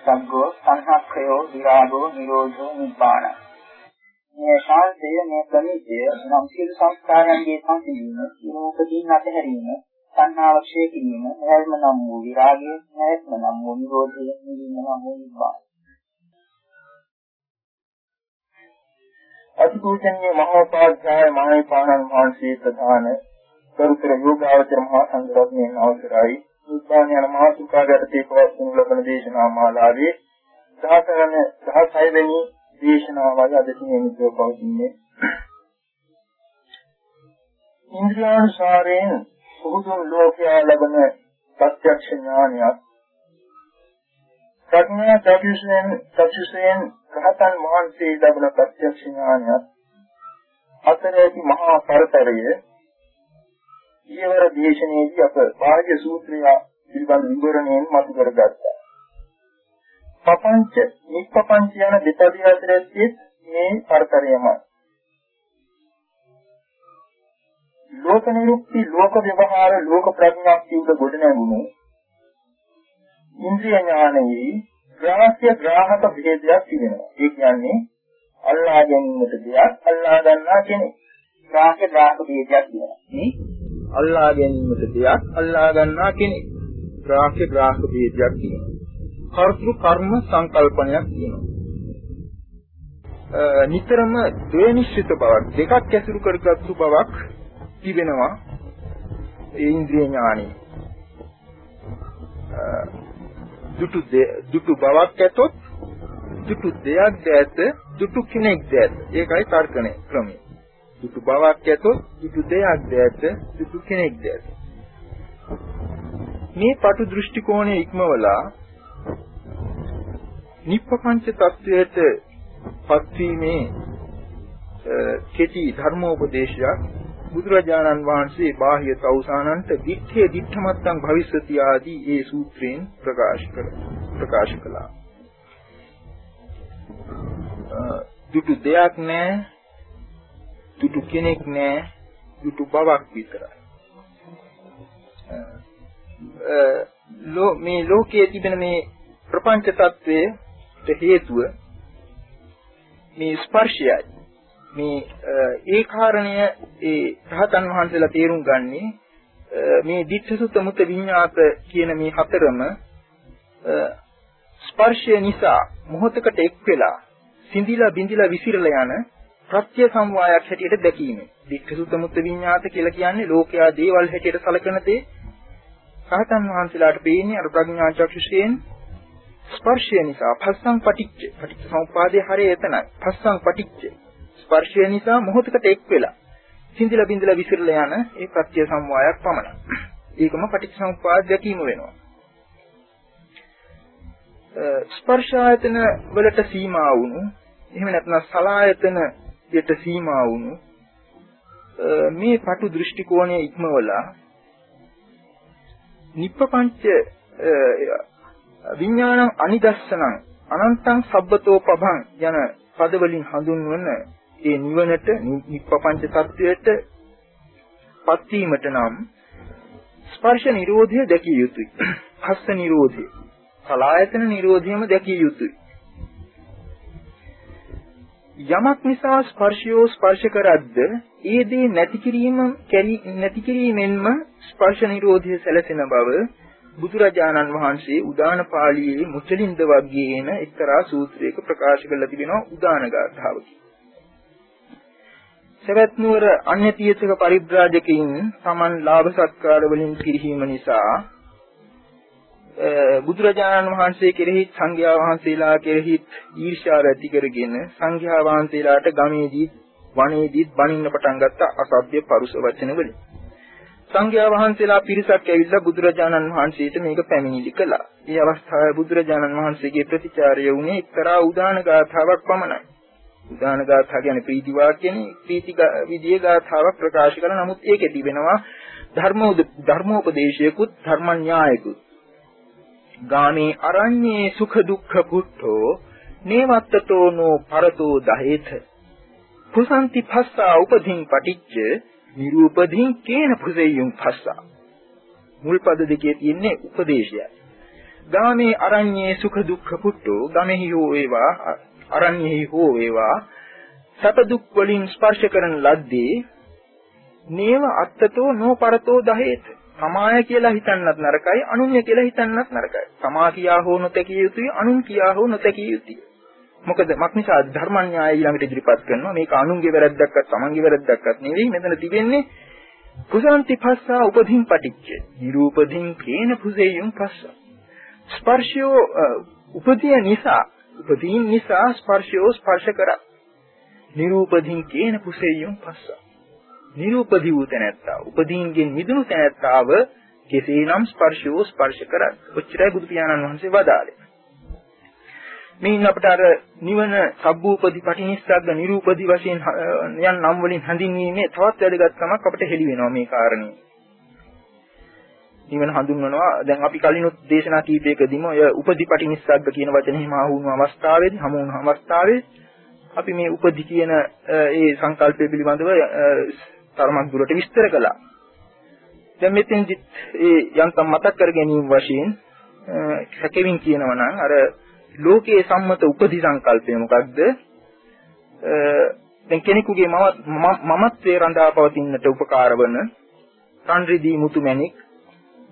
සග්ගෝ සංහක්ඛයෝ විරාගෝ නිරෝධෝ නිබ්බාන. මේ ශාන්තය මේ ප්‍රණීතය නම් සියලු සංස්කාරයන්ගේ සංසිඳීම විමුක්තියින් අතහැරීම සංහාව ක්ෂය කිරීම නැල්ම නම් වූ විරාගය නැත්ම නම් වූ නිරෝධය නිවීම නම් වූ නිබ්බාන. අතිපූජනීය මහෝපාධ්‍යාය මහේපාණන් වහන්සේ ප්‍රධාන කරුතර යෝගාවචර මහා සංඝරත්නයන් අවසරයි. නිබ්බාන යන මාසිකාගත තේකවස්තුන් ලබන දේශනා මාලාවේ 16 වෙනි 16 වෙනි දේශනාවයි අද තියෙන්නේ පවතින්නේ. ඉන්ද්‍රියානුසාරයෙන් සුදුසු ලෝකයා ලබන ප්‍රත්‍යක්ෂ ඥානයක් ප්‍රඥා චක්ෂුෂයෙන් චක්ෂුෂයෙන් රහතන් වහන්සේ ලබන ප්‍රත්‍යක්ෂ ඥානයක් අතරේදී මහා පරතරය ඊවර දේශනාවේදී අප බාහ්‍ය සූත්‍රය පිළිබඳ විවරණයෙන් මතු කරගත්තා. පපංච නිප්පපංච යන දෙපදී අතරේ මේ පරතරයමයි. ලෝක නිරුක්ති ලෝක ව්‍යවහාර ලෝක ප්‍රඥාක්තිය උඩ ගොඩ නැගුණු ඉන්ද්‍රිය ඥානයේ ග්‍රාහ්‍ය ග්‍රාහක භේදයක් තිබෙනවා. ඒ කියන්නේ අල්ලා ගැනීමට දෙයක් අල්ලා ගන්නා කෙනෙක්. ග්‍රාහ්‍ය ග්‍රාහක භේදයක් තියෙනවා. මේ අල්ලා ගැනීමට දෙයක් අල්ලා ගන්නා කෙනෙක්. ග්‍රාහ්‍ය ග්‍රාහක ભેදයක් තියෙනවා. කර්තෘ කර්ම සංකල්පනයක් තියෙනවා. නිතරම ද්වේනිශ්චිත බවක් දෙකක් ඇසුරු කරගත්තු බවක් තිබෙනවා ඒ ඉන්ද්‍රිය ඥානෙ. දුටු දුටු බවක් ඇතොත් දුටු දෙයක් දැත දුටු කෙනෙක් දැත ඒකයි තර්කණය ක්‍රමය දුටු බවක් ඇතොත් දුටු දෙයක්ද ඇත දුටු කෙනෙක්ද ඇත මේ පටු දෘෂ්ටි කෝණය ඉක්මවලා නිප්පංච තත්වයට පත්වීමේ කෙටි ධර්මෝපදේශයක් බුදුරජාණන් වහන්සේ බාහ්‍ය තවුසානන්ට දිත්තේ දිත්තමත්තං භවිස්සති ආදී ඒ සූත්‍රයෙන් ප්‍රකාශ කළ ප්‍රකාශ කළා. දුටු දෙයක් නැහැ දුටු කෙනෙක් නෑ දුටු බවක් විතරයි. ලෝ මේ ලෝකයේ තිබෙන මේ ප්‍රපංච తත්වයට හේතුව මේ ස්පර්ශයයි. මේ ඒ කාරණය ඒ රහතන් වහන්සේලා තේරුම් ගන්නේ මේ ditthසුත මුත විඤ්ඤාත කියන මේ හතරම ස්පර්ශය නිසා මොහොතකට එක් වෙලා සිඳිලා බිඳිලා විසිරලා යන ප්‍රත්‍ය සම්වායක් හැටියට දැකීම. වික්ඛසුද්ධ මුත්ත විඤ්ඤාත කියලා කියන්නේ ලෝකයා දේවල් හැටියට සලකන දේ සහතන් වහන්සේලාට පේන්නේ අර ප්‍රඥා චක්ෂුෂයෙන් ස්පර්ශය නිසා පස්සං පටිච්ච පටිච්ච සමුපාදයේ හරය එතනයි. පස්සං පටිච්ච ස්පර්ශය නිසා මොහොතකට එක් වෙලා සිඳිලා බිඳිලා විසිරලා යන ඒ ප්‍රත්‍ය සම්වායක් පමණයි. ඒකම පටිච්ච සමුපාද දැකීම වෙනවා. ස්පර්ශ ආයතන වලට සීමා වුණු එහෙම නැත්නම් සලායතන යට සීමා වුණු මේ පටු දෘෂ්ටි කෝණය ඉක්මවලා නිප්පපංච විඥානං අනිදස්සනං අනන්තං සබ්බතෝ පභං යන පද වලින් හඳුන්වන ඒ නිවනට නිප්පපංච තත්වයට පත්වීමට නම් ස්පර්ශ නිරෝධය දැකිය යුතුයි. හස්ස නිරෝධය. සලායතන නිරෝධයම දැකිය යුතුයි. යමක් නිසා ස්පර්ශයෝ ස්පර්ශ කරද්ද ඒ දේ නැති කිරීම නැති කිරීමෙන්ම ස්පර්ශ නිරෝධය සැලසෙන බව බුදුරජාණන් වහන්සේ උදාන පාළියේ මුචලින්ද වග්ගයේන එක්තරා සූත්‍රයක ප්‍රකාශ කරලා තිබෙනවා උදාන ගාථාවකි. සවැත් නුවර අන්‍ය තීර්ථක පරිබ්‍රාජකයින් Taman ලාභ සත්කාර වලින් පිරිහීම නිසා බුදුරජාණන් වහන්සේ කෙරෙහි සංඝයා වහන්සේලා කෙරෙහි ඊර්ෂ්‍යාව ඇති කරගෙන සංඝයා වහන්සේලාට ගමේදී වනේදී බණින්න පටන් ගත්ත අසභ්‍ය පරුෂ වචන වලින් සංඝයා වහන්සේලා පිරිසක් ඇවිල්ලා බුදුරජාණන් වහන්සේට මේක පැමිණිලි කළා. ඒ අවස්ථාවේ බුදුරජාණන් වහන්සේගේ ප්‍රතිචාරය වුණේ එක්තරා උදාන ගාථාවක් පමණයි. උදාන ගාථා කියන්නේ ප්‍රීති වාක්‍යනේ ප්‍රීති විදියේ ගාථාවක් ප්‍රකාශ කළා. නමුත් ඒකේ තිබෙනවා ධර්මෝද ධර්මෝපදේශයකුත් ධර්මඥායකුත්. ගාමේ අරඤ්ඤේ සුඛ දුක්ඛ පුට්ඨෝ නේවත්තතෝ නෝ පරතෝ දහේත. කුසන්ති පස්සා උපදීන් පටිච්ච නිරූපදීන් කේන පුසෙය්‍යුම් පස්සා. මුල් පද දෙකේ තියෙන්නේ උපදේශයයි. ගාමේ අරඤ්ඤේ සුඛ දුක්ඛ පුට්ටෝ ගමෙහි හෝ වේවා අරඤ්ඤෙහි හෝ වේවා සැප දුක් වලින් ස්පර්ශ කරන ලද්දේ නේව අත්තතෝ නොපරතෝ දහේත. සමාය කියලා හිතන්නත් නරකයි අනුන්‍ය කියලා හිතන්නත් නරකයි. සමා කියා හෝ නොතකිය යුතුයි අනුන් කියා හෝ නොතකිය යුතුයි. මොකද මක්නිසා ධර්මඥාය ඊළඟට ඉදිරිපත් කරනවා. මේක අනුන්ගේ වැරද්දක්වත් තමන්ගේ වැරද්දක්වත් නෙවෙයි. මෙතන තිබෙන්නේ කුසන්ති පස්සා උපදීන් පටිච්ච. නිරූපදීන් කේන පුසෙයුම් පස්සා. ස්පර්ශයෝ උපදී නිසා උපදීන් නිසා ස්පර්ශයෝ ස්පර්ශ කරා. නිරූපදීන් කේන පුසෙයුම් පස්සා. නිරූපදී වූ තැනැත්තා උපදීන්ගෙන් මිදුණු තැනැත්තාව කෙසේනම් ස්පර්ශයෝ ස්පර්ශ කරත්. ඔච්චරයි බුදු පියාණන් වහන්සේ වදාළේ. මේන් අපට අර නිවන සබ්බූපදි පටිනිස්සග්ග නිරූපදි වශයෙන් යන නම් වලින් හඳින්වීමේ තවත් වැදගත්කමක් අපට හෙළි වෙනවා මේ කාරණේ. නිවන හඳුන්වනවා. දැන් අපි කලිනුත් දේශනා කීපයකදීම ඔය උපදි පටිනිස්සග්ග කියන වචනේ මා වුණු අවස්ථාවේදී හමු වුණු අවස්ථාවේ අපි මේ උපදි කියන ඒ සංකල්පය පිළිබඳව තරමක් දුරට විස්තර කළා. දැන් මෙතෙන්දි ඒ යන්තම් මතක් කර ගැනීම වශයෙන් සැකෙමින් කියනවා නම් අර ලෝකයේ සම්මත උපදි සංකල්පය මොකක්ද? දැන් කෙනෙකුගේ මමත්වයේ රඳා පවතින්නට උපකාර වන සංරිදී මුතුමැණික්,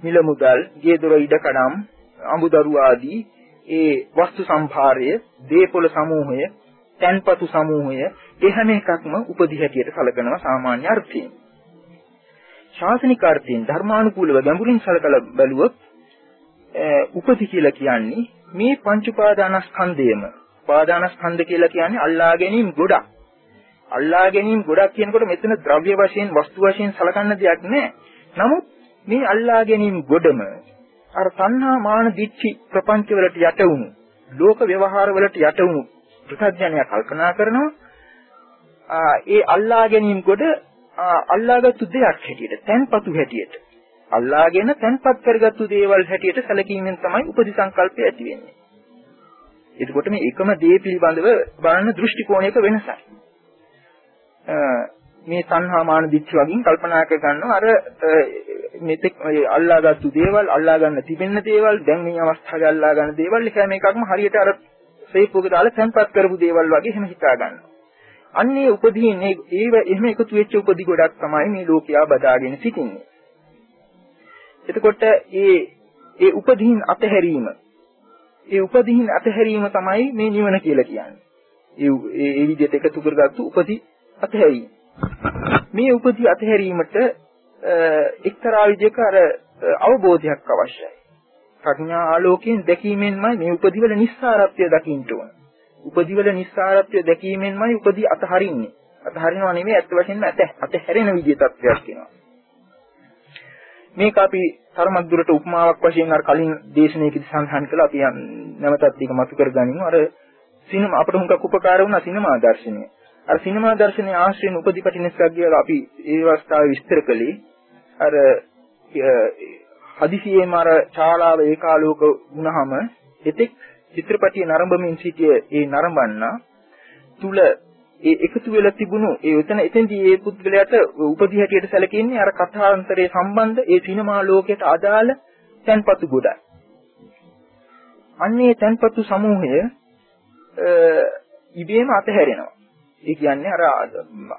මිල මුදල්, ගේ දොර ඉඩකඩම්, අඹදරු ආදී ඒ වස්තු සම්භාරය, දීපොළ සමූහය, තැන්පතු සමූහය, ඒ හැම එකක්ම උපදි හැටියට සැලකනවා සාමාන්‍ය අර්ථයෙන්. ශාසනික අර්ථයෙන් ධර්මානුකූලව ගැඹුරින් සැලකලා බැලුවොත් උපදි කියලා කියන්නේ මේ පංච උපාදානස්කන්ධයම උපාදානස්කන්ධ කියලා කියන්නේ අල්ලා ගැනීම ගොඩක්. අල්ලා ගැනීම ගොඩක් කියනකොට මෙතන ද්‍රව්‍ය වශයෙන් වස්තු වශයෙන් සලකන්න දෙයක් නැහැ. නමුත් මේ අල්ලා ගැනීම ගොඩම අර තණ්හා මාන දිච්චි ප්‍රපංච වලට යට වුණු ලෝක ව්‍යවහාර වලට යට වුණු ප්‍රත්‍යඥය කල්පනා කරනවා ඒ අල්ලා ගැනීම ගොඩ අල්ලාගත්තු දෙයක් හැටියට තැන්පතු හැටියට අල්ලාගෙන තැන්පත් කරගත්තු දේවල් හැටියට සැලකීමෙන් තමයි උපදි සංකල්පය ඇති වෙන්නේ. එතකොට මේ එකම දේ පිළිබඳව බලන දෘෂ්ටි කෝණයක වෙනසයි. මේ සංහා මාන දිච්ච වගේ කල්පනා කර ගන්නවා අර මෙතෙක් අල්ලාගත්තු දේවල් අල්ලා ගන්න තිබෙන්න දේවල් දැන් මේ අවස්ථාවේ අල්ලා ගන්න දේවල් එක මේකක්ම හරියට අර සේපුවක දාලා තැන්පත් කරපු දේවල් වගේ එහෙම හිතා ගන්නවා. අන්නේ උපදීන් ඒ එහෙම එකතු වෙච්ච උපදි ගොඩක් තමයි මේ ලෝකයා බදාගෙන සිටින්නේ. එතකොට ඒ ඒ උපදීන් අතහැරීම ඒ උපදීන් අතහැරීම තමයි මේ නිවන කියලා කියන්නේ. ඒ ඒ විදිහට එකතු කරගත්තු උපදී අතහැරීම. මේ උපදී අතහැරීමට එක්තරා විදිහක අර අවබෝධයක් අවශ්‍යයි. ප්‍රඥා ආලෝකයෙන් දැකීමෙන්මයි මේ උපදිවල නිස්සාරත්වය දකින්න ඕන. උපදිවල නිස්සාරත්වය දැකීමෙන්මයි උපදී අතහරින්නේ. අතහරිනවා නෙමෙයි ඇත්ත වශයෙන්ම ඇත අතහැරෙන විදිහ තත්වයක් වෙනවා. මේක අපි තරමක් දුරට උපමාවක් වශයෙන් අර කලින් දේශනාවකදී සඳහන් කළා අපි නැවතත් ඒක මතු කරගනිමු අර සිනමා අපට හුඟක් උපකාර වුණා සිනමා දර්ශනය. අර සිනමා දර්ශනයේ ආශ්‍රයෙන් උපදීපටිනස්සක් කියලා අපි ඒ අවස්ථාවේ විස්තර කළේ අර හදිසියෙම අර ශාලාව ඒකාලෝක වුණාම එතෙක් චිත්‍රපටිය නරඹමින් සිටිය ඒ නරඹන්න තුල ඒ එකතු වෙලා තිබුණු ඒ එතන එතෙන්දී ඒ පුද්ගලයාට උපදී හැටියට සැලකෙන්නේ අර කථාන්තරයේ සම්බන්ධ ඒ සිනමා ලෝකයට අදාළ තැන්පතු ගොඩයි. අන්නේ තැන්පතු සමූහය ඉබේම අතහැරෙනවා. ඒ කියන්නේ අර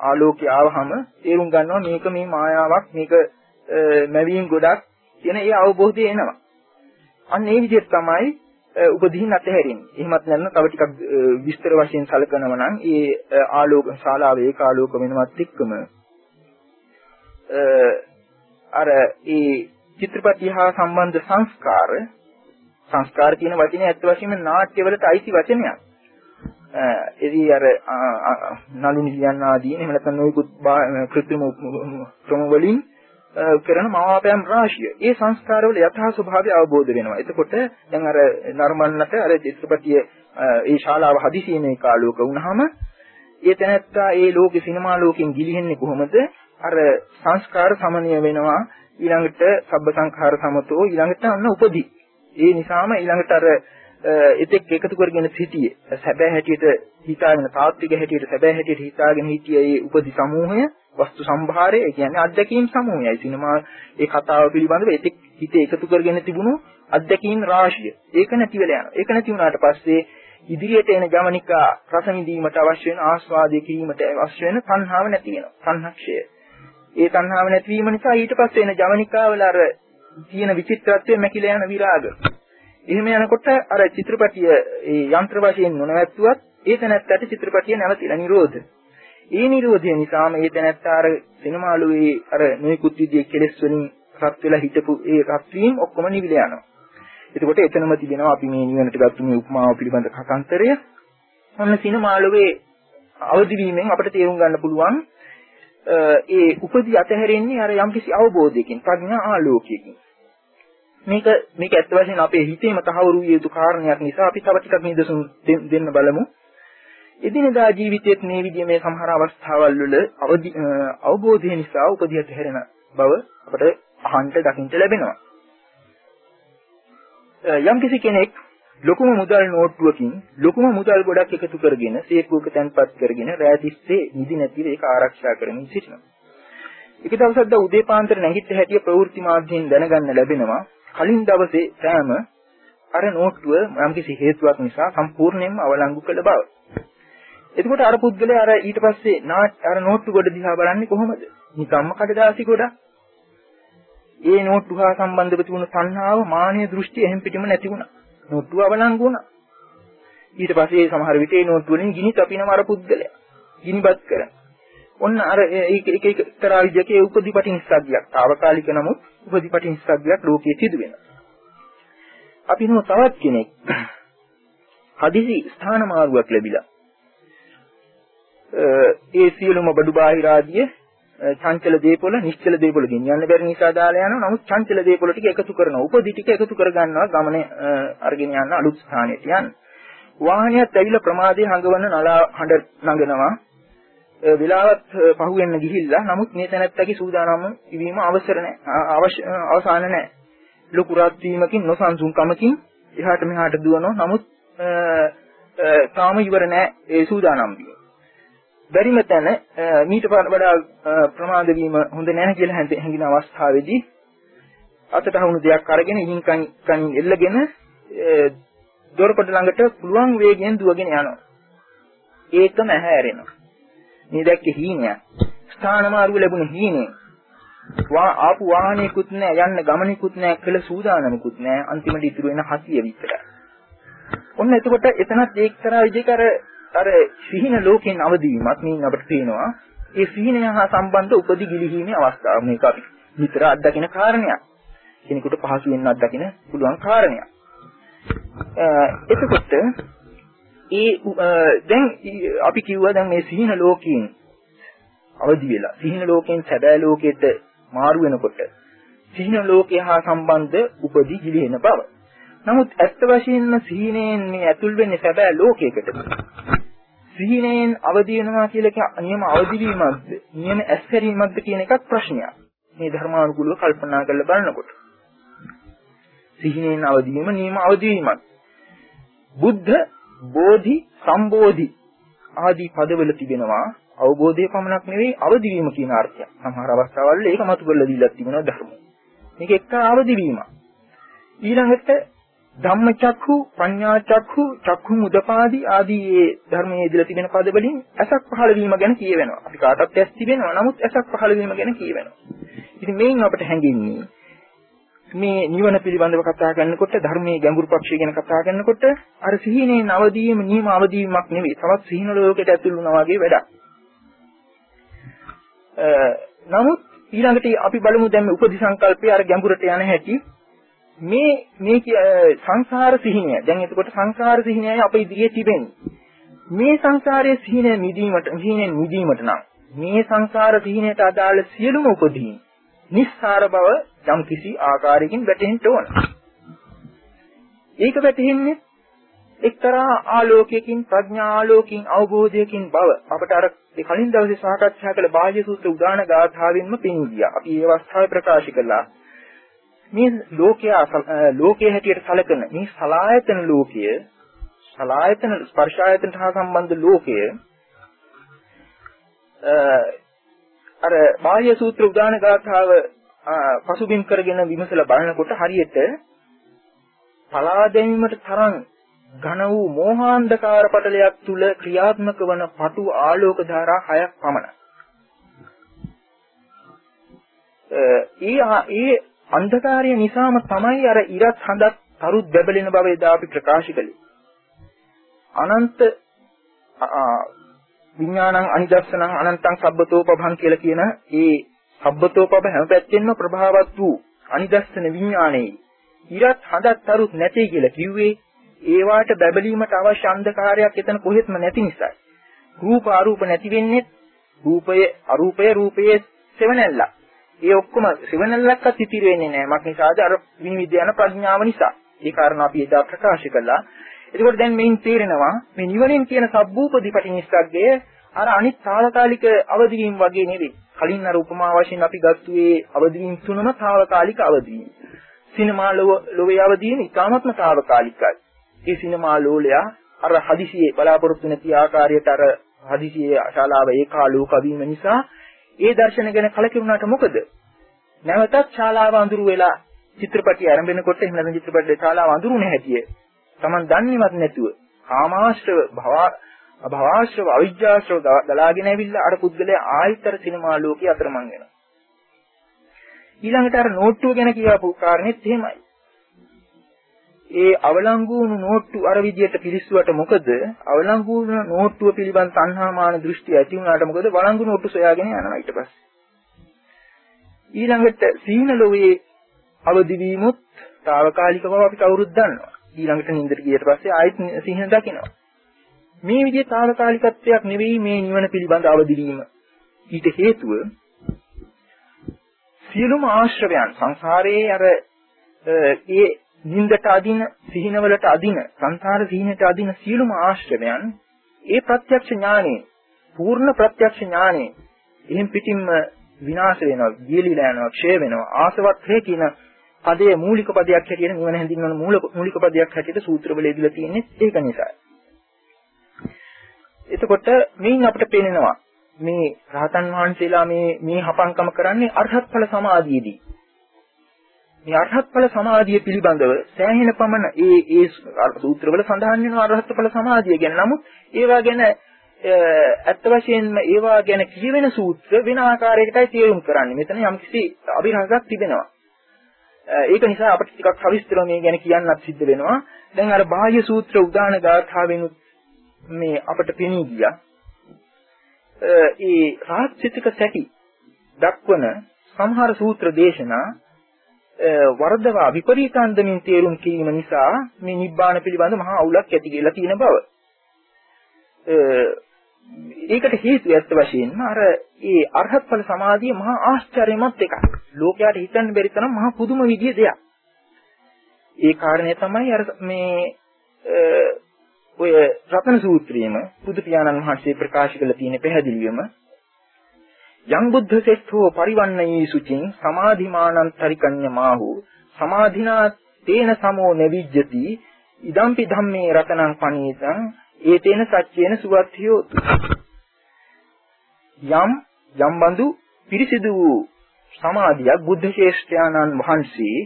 ආලෝකය ආවහම තේරුම් ගන්නවා මේක මේ මායාවක් මේක මැවීම් ගොඩක් කියන ඒ අවබෝධය එනවා. අන්න ඒ විදිහට තමයි උපදීන් අතහැරෙන්නේ. එහෙමත් නැත්නම් තව ටිකක් විස්තර වශයෙන් සැලකනවා නම් ඒ ආලෝක ශාලාවේ ඒකාලෝක වෙනවත් එක්කම අර ඒ චිත්‍රපටිය හා සම්බන්ධ සංස්කාර සංස්කාර කියන වචනේ ඇත්ත වශයෙන්ම නාට්‍යවලට අයිති වචනයක්. එදී අර නලු නිලියන් ආදී එහෙම නැත්නම් නොයෙකුත් කෘත්‍රිම ක්‍රම වලින් කරන මවාපෑම් රාශිය. ඒ සංස්කාරවල යථා ස්වභාවය අවබෝධ වෙනවා. එතකොට දැන් අර නර්මන්නට අර චිත්‍රපටිය ඒ ශාලාව හදිසියෙම කාලෝක වුණාම ඒ තැනත්තා ඒ ලෝකේ සිනමා ලෝකෙන් ගිලිහෙන්නේ කොහොමද? අර සංස්කාර සමනය වෙනවා ඊළඟට සබ්බ සංඛාර සමතෝ ඊළඟට අන්න උපදී. ඒ නිසාම ඊළඟට අර එතෙක් එකතු කරගෙන සිටියේ සැබෑ හැටියට හිතාගෙන තාත්වික හැටියට සැබෑ හැටියට හිතාගෙන හිටියේ ඒ උපදි සමූහය වස්තු සම්භාරය ඒ කියන්නේ අත්දැකීම් සමූහයයි. සිනමා ඒ කතාව පිළිබඳව එතෙක් හිත එකතු කරගෙන තිබුණු අත්දැකීම් රාශිය. ඒක නැති වෙලා යනවා. ඒක නැති වුණාට පස්සේ ඉදිරියට එන ගමනිකා රස විඳීමට අවශ්‍ය වෙන ආස්වාදයේ කිරීමට අවශ්‍ය වෙන තණ්හාව නැති වෙනවා. තණ්හක්ෂය. ඒ තණ්හාව නැතිවීම නිසා ඊට පස්සේ එන ජවනිකාවල අර තියෙන විචිත්‍රත්වය මැකිලා යන විරාග. එහෙම යනකොට අර චිත්‍රපටිය ඒ යන්ත්‍ර වශයෙන් නොනවත්තුවත් ඒ තැනත්තට චිත්‍රපටිය නැවතිලා නිරෝධ. ඒ නිරෝධය නිසා මේ තැනත්තා අර සිනමාලුවේ අර නොයෙකුත් විදිහේ කෙලෙස් වලින් රත් වෙලා හිටපු ඒ රත් වීම ඔක්කොම නිවිල යනවා. එතකොට එතනම තිබෙනවා අපි මේ නිවනට ගත්ත මේ උපමාව පිළිබඳ කතාන්තරය. ඔන්න සිනමාලුවේ අවදි වීමෙන් අපිට තේරුම් ගන්න පුළුවන් ඒ උපදී අතහැරෙන්නේ අර යම්කිසි අවබෝධයකින් ප්‍රඥා ආලෝකයකින්. මේක මේක ඇත්ත වශයෙන්ම අපේ හිතේම තහවුරු විය යුතු කාරණයක් නිසා අපි තව ටිකක් නිදසුන් දෙන්න බලමු. එදිනදා ජීවිතයේත් මේ විදිහේ මේ සමහර අවස්ථාවල් වල අවබෝධය නිසා උපදියට හැරෙන බව අපට අහන්න දකින්න ලැබෙනවා. යම් කිසි කෙනෙක් ලොකුම මුදල් නෝට්ටුවකින් ලොකුම මුදල් ගොඩක් එකතු කරගෙන සේපුවක තැන්පත් කරගෙන රැය තිස්සේ නිදි නැතිව ඒක ආරක්ෂා කරමින් සිටිනවා. එක දවසක් ද උදේ පාන්දර නැගිට හැටිය ප්‍රවෘත්ති මාධ්‍යයෙන් දැනගන්න ලැබෙනවා කලින් දවසේ සෑම අර නෝට්ටුව යම්කිසි හේතුවක් නිසා සම්පූර්ණයෙන්ම අවලංගු කළ බව. එතකොට අර පුද්ගලයා අර ඊට පස්සේ අර නෝට්ටු ගොඩ දිහා බලන්නේ කොහොමද? නිකම්ම කඩදාසි ගොඩ. ඒ නෝට්ටු හා සම්බන්ධව තිබුණු සංහාව මානීය දෘෂ්ටි එහෙම් පිටිම නැති වුණා. නෝට්ටුව අවලංගු වුණා. ඊට පස්සේ සමහර විට ඒ නෝට්ටු වලින් ගිනි තපිනම අර පුද්ගලයා. ගිනිපත් කරා. ඔන්න අර ඒක එක එක එක්තරා විදිහක උපදීපටි නිස්සග්ගයක්. తాවකාලික නමුත් උපදීපටි නිස්සග්ගයක් ලෝකයේ සිදු වෙනවා. අපි නෝ තවත් කෙනෙක් හදිසි ස්ථාන මාරුවක් ලැබිලා ඒ සියලුම බඩු බාහිර ආදී චංචල දීපොළ නිශ්චල දීපොළ ගෙනියන්න බැරි නිසා දාලා යනවා. නමුත් චංචල දීපොළ ටික එකතු කරනවා. උපදි ටික එකතු කර ගන්නවා ගමනේ අරගෙන යන අලුත් ස්ථානයට යන්න. වාහනයත් ඇවිල්ලා ප්‍රමාදයේ හඟවන නලා හඬ නගනවා. වෙලාවත් පහුවෙන්න ගිහිල්ලා නමුත් මේ තැනැත්තගේ සූදානම ඉවීම අවසර නැහැ අවශ්‍ය අවසාන නැහැ ලොකු රත් වීමකින් නොසන්සුන්කමකින් එහාට මෙහාට දුවනවා නමුත් තාම ඉවර නැහැ ඒ සූදානම් වීම බැරිම තැන මීට වඩා ප්‍රමාද වීම හොඳ නැහැ කියලා හැඟින අවස්ථාවේදී අතට වුණු දෙයක් අරගෙන ඉහින් කනින් එල්ලගෙන දොරකඩ ළඟට පුළුවන් වේගයෙන් දුවගෙන යනවා ඒකම ඇහැරෙනවා මේ දැක්කේ හීනයක්. ස්ථාන මාරුව ලැබුණ හීනේ. වා ආපු වාහනයකුත් නැහැ යන්න ගමනකුත් නැහැ කළ සූදානමකුත් නැහැ අන්තිමට ඉතුරු වෙන හසිය විතරයි. ඔන්න එතකොට එතනත් එක්තරා විදිහක අර අර සිහින ලෝකෙන් අවදිවීමක් මේ අපිට පේනවා. ඒ සිහිනය හා සම්බන්ධ උපදි ගිලිහීමේ අවස්ථාව මේක අපි නිතර අත්දකින කාරණයක්. කෙනෙකුට පහසුවෙන් අත්දකින පුළුවන් කාරණයක්. එතකොට ඒ දැන් අපි කිව්වා දැන් මේ සිහින ලෝකයෙන් අවදි වෙලා සිහින ලෝකයෙන් සැබෑ ලෝකයට මාරු වෙනකොට සිහින ලෝකය හා සම්බන්ධ උපදි ගිලිහෙන බව. නමුත් ඇත්ත වශයෙන්ම සිහිනෙන් මේ ඇතුල් වෙන්නේ සැබෑ ලෝකයකට. සිහිනෙන් අවදි වෙනවා කියලා කිය නියම අවදි වීමක්ද නියම ඇස්හැරීමක්ද කියන එකක් ප්‍රශ්නයක්. මේ ධර්මානුකූලව කල්පනා කරලා බලනකොට. සිහිනෙන් අවදි වීම නියම අවදි වීමක්. බුද්ධ බෝධි සම්බෝධි ආදී පදවල තිබෙනවා අවබෝධය පමණක් නෙවෙයි අවදිවීම කියන අර්ථය. සමහර අවස්ථාවල ඒක මතු කරලා දීලා තිබෙනවා ධර්ම. මේක එක්ක අවදිවීම. ඊළඟට ධම්මචක්ඛු, පඤ්ඤාචක්ඛු, චක්ඛු මුදපාදී ආදී මේ ධර්මයේ ඉදලා තිබෙන පද වලින් ඇසක් පහළ වීම ගැන කියවෙනවා. අපි කාටත් ඇස් තිබෙනවා. නමුත් ඇසක් පහළ වීම ගැන කියවෙනවා. ඉතින් මේන් අපිට හැඟෙන්නේ මේ නිවන පිළිබඳව කතා කරනකොට ධර්මයේ ගැඹුරු පක්ෂය ගැන කතා කරනකොට අර සිහිනේ නවදීම නියම අවදීමක් නෙවෙයි. තවත් සිහින ලෝකයට ඇතුළු වුණා වගේ වැඩක්. නමුත් ඊළඟට අපි බලමු දැන් මේ උපදි සංකල්පය අර ගැඹුරට යන හැටි මේ මේ සංසාර සිහිනය දැන් එතකොට සංසාර සිහිනයයි අපේ ඉදිරියේ තිබෙන්නේ මේ සංසාරයේ සිහිනය මිදීමට සිහිනෙන් මිදීමට නම් මේ සංසාර සිහිනයට අදාළ සියලුම උපදීන් නිස්සාර බව යම් කිසි ආකාරයකින් වැටහෙන්න ඕන. ඒක වැටහෙන්නේ එක්තරා ආලෝකයකින් ප්‍රඥා ආලෝකකින් අවබෝධයකින් බව අපට අර කලින් දවසේ සාකච්ඡා කළ බාහ්‍ය සූත්‍ර උදාන ගාථාවෙන්ම පෙනී ගියා. අපි ඒ අවස්ථාවේ ප්‍රකාශ කළා. මේ ලෝකයා ලෝකයේ හැටියට සැලකෙන මේ සලායතන ලෝකය සලායතන ස්පර්ශායතනට හා සම්බන්ධ ලෝකය අර බාහ්‍ය සූත්‍ර උදාන ගාථාව පසුබිම් කරගෙන විමසලා බලනකොට හරියට පලා දැමීමට තරම් ඝන වූ මෝහාන්ධකාර පටලයක් තුල ක්‍රියාත්මක වන පටු ආලෝක ධාරා හයක් පමණයි. ඒ ඒ අන්ධකාරය නිසාම තමයි අර ඉරත් හඳක් තරුත් බැබලෙන බව එදා අපි ප්‍රකාශ කළේ. අනන්ත විඥානං අනිදස්සනං අනන්තං සබ්බතෝපභං කියලා කියන ඒ සබ්බතෝපභ හැම පැත්තෙන්ම ප්‍රභාවත් වූ අනිදස්සන විඥානයේ ඉරත් හඳක් තරුත් නැtei කියලා කිව්වේ ඒවාට බැබලීමට අවශ්‍ය අන්ධකාරයක් එතන කොහෙත්ම නැති නිසායි. රූප අරූප නැති වෙන්නේ රූපය අරූපය රූපයේ සෙවණැල්ලක්. ඒ ඔක්කොම සෙවණැල්ලක්වත් ඉතිරි වෙන්නේ නැහැ. මක් නිසාද? අර විනිවිද යන ප්‍රඥාව නිසා. ඒ කාරණා අපි එදා ප්‍රකාශ කළා. එතකොට දැන් මේන් තේරෙනවා මේ නිවනෙන් කියන සබ්බූපදීපටිනිස්සග්ගය අර අනිත් తాවකාලික අවදිවීම වගේ නෙවෙයි. කලින් අර උපමා වශයෙන් අපි ගත්තුවේ අවදිවීම තුනම తాවකාලික අවදිවීම. සිනමා ලෝකයේ අවදිවීම ඉතාමත්ම తాවකාලිකයි. ඒ සිනමා ලෝලයා අර හදිසියේ බලාපොරොත්තු නැති ආකාරයට අර හදිසියේ ශාලාව ඒකාලෝක වීම නිසා ඒ දර්ශන ගැන කලකිරුණාට මොකද? නැවතත් ශාලාව අඳුරු වෙලා චිත්‍රපටි ආරම්භනකොට එහෙම නැත්නම් චිත්‍රපටයේ ශාලාව අඳුරුනේ හැටිය. Taman දන්නේවත් නැතුව කාමාශ්‍රව භව භවආශ්‍රව අවිජ්ජාශ්‍රව දලාගෙන ඇවිල්ලා අර පුද්ගලයා ආයතර සිනමා ලෝකයේ අතරමං වෙනවා. ඊළඟට අර නෝට්ටුව ගැන කියවපු කාරණෙත් එහෙමයි. ඒ අවලංගු වුණු නෝට්ටු අර විදියට පිළිස්සුවට මොකද? අවලංගු වුණු නෝට්ටුව පිළිබඳ තණ්හාමාන දෘෂ්ටි ඇති වුණාට මොකද? වළංගු නෝට්ටු සොයාගෙන යනවා ඊට පස්සේ. ඊළඟට සීන ලෝකයේ අවදි වීමොත් తాවකාලිකව අපි කවුරුත් දන්නවා. ඊළඟට නින්දට ගියට පස්සේ ආයෙත් සිහින දකිනවා. මේ විදිහේ తాවකාලිකත්වයක් නෙවෙයි මේ නිවන පිළිබඳ අවදි වීම. ඊට හේතුව සියලුම ආශ්‍රවයන් සංසාරයේ අර ඒ නින්දට අදින සිහිනවලට අදින සංසාර සිහිනට අදින සියලුම ආශ්‍රවයන් ඒ ප්‍රත්‍යක්ෂ ඥානෙ පූර්ණ ප්‍රත්‍යක්ෂ ඥානෙ එහෙන් පිටින්ම විනාශ වෙනවා ගියලිලා යනවා ක්ෂය වෙනවා ආසවත්‍රය කියන පදයේ මූලික පදයක් හැටියට නිවන හැඳින්වන මූලික පදයක් හැටියට සූත්‍රවල ඉදලා තියෙන්නේ ඒක නිසා. එතකොට මේන් අපිට පේනවා මේ රහතන් වහන්සේලා මේ මේ හපංකම කරන්නේ අරහත් ඵල සමාධියේදී. මේ අරහත් ඵල සමාධිය පිළිබඳව සෑහෙන පමණ ඒ ඒ සූත්‍රවල සඳහන් වෙන අරහත් ඵල සමාධිය ගැන නමුත් ඒවා ගැන ඇත්ත වශයෙන්ම ඒවා ගැන කියවෙන සූත්‍ර වෙන ආකාරයකටයි තේරුම් කරන්නේ. මෙතන යම්කිසි අභිරහසක් තිබෙනවා. ඒක නිසා අපිට ටිකක් සවිස්තරව මේ ගැන කියන්නත් සිද්ධ වෙනවා. දැන් අර බාහ්‍ය සූත්‍ර උදාන ගාථාවෙන් මේ අපිට පෙනී ගියා. ඒ රාජ්‍යතික සැටි දක්වන සමහර සූත්‍ර දේශනා වර්ධවා විපරීතාන්දමින් තේරුම් කිරීම නිසා මේ නිබ්බාන පිළිබඳ මහා අවුලක් ඇති කියලා තියෙන බව. ඒකට හේතුව ඇත්ත වශයෙන්ම අර ඒ අරහත් ඵල සමාධිය මහා ආශ්චර්යමත් එකක්. ලෝකයට හිතන්න බැරි තරම් මහා පුදුම විදිය දෙයක්. ඒ කාරණය තමයි අර මේ ඔය රතන සූත්‍රයේම බුදු පියාණන් වහන්සේ ප්‍රකාශ කළ තියෙන පැහැදිලිවම යං බුද්ධ සෙට්ඨෝ පරිවන්නයි සුචින් සමාධිමානන්තරිකඤ්ඤ මාහු සමාධිනා තේන සමෝ නවිජ්ජති ඉදම්පි ධම්මේ රතනං පනීතං ඒතේන සත්‍යේන සුවත්තියෝතු. යම් යම් බඳු පිරිසිදු වූ සමාධියක් බුද්ධ ශේෂ්ඨයාණන් වහන්සේ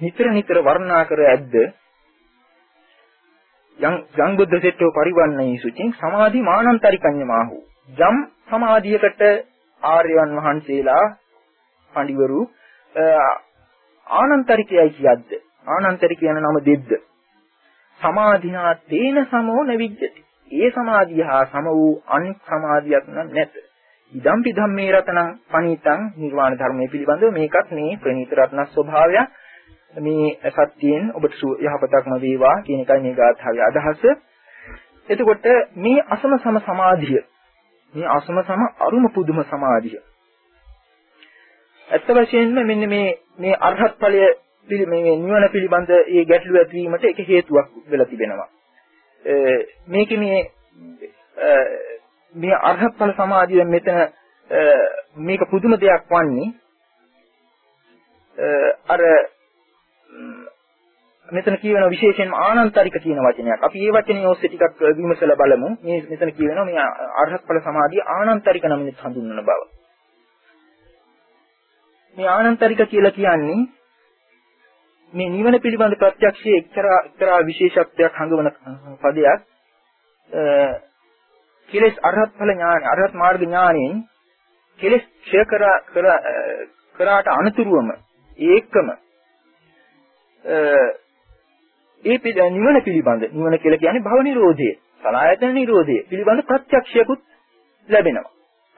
නිතර නිතර වර්ණනා කර ඇද්ද යම් යම් බුද්ධ සෙට්ටෝ පරිවන්නයි සුචින් සමාධි මානන්තරිකඤ්ඤමාහු යම් සමාධියකට ආර්යයන් වහන්සේලා පඬිවරු ආනන්තරිකයයි කියද්ද? ආනන්තරික කියන නම දෙද්ද? සමාධිනා තේන සමෝ නවිජ්ජති ඒ සමාධිය හා සම වූ අනිත් සමාධියක් නැත. ඉදම්පි ධම්මේ රතනං පණීතං නිර්වාණ ධර්මයේ පිළිබඳව මේකත් මේ ප්‍රණීත රත්න ස්වභාවය. මේ සත්‍යයෙන් ඔබට යහපතක්ම වේවා කියන එකයි මේ ගාථාවේ අදහස. එතකොට මේ අසම සම සමාධිය මේ අසම සම අරුම පුදුම සමාධිය ඇත්ත වශයෙන්ම මෙන්න මේ මේ අරහත් ඵලය මේ නිවන පිළිබඳ ඒ ගැටලුව ඇතිවීමට එක හේතුවක් වෙලා තිබෙනවා. මේකේ මේ මේ අරහත් ඵල සමාධිය මෙතන මේක පුදුම දෙයක් වන්නේ අර මෙතන කියවෙන විශේෂයෙන්ම ආනන්තරික කියන වචනයක්. අපි මේ වචනේ ඔස්සේ ටිකක් විමසලා බලමු. මේ මෙතන කියවෙනවා මේ අරහත් ඵල සමාධිය ආනන්තරික නමින් හඳුන්වන බව. මේ ආනන්තරික කියලා කියන්නේ මේ නිවන පිළිබඳ ප්‍රත්‍යක්ෂයේ එක්තරා එක්තරා විශේෂත්වයක් හඟවන පදයක්. කෙලෙස් අරහත් ඵල ඥාන අරහත් මාර්ග ඥාණයෙන් කෙලෙස් ක්ෂය කරා කරාට අනුතුරුවම ඒකම ඒ නිවන පිළිබඳ නිවන කියලා කියන්නේ භව නිරෝධය, සලායතන නිරෝධය පිළිබඳ ප්‍රත්‍යක්ෂයකුත් ලැබෙනවා.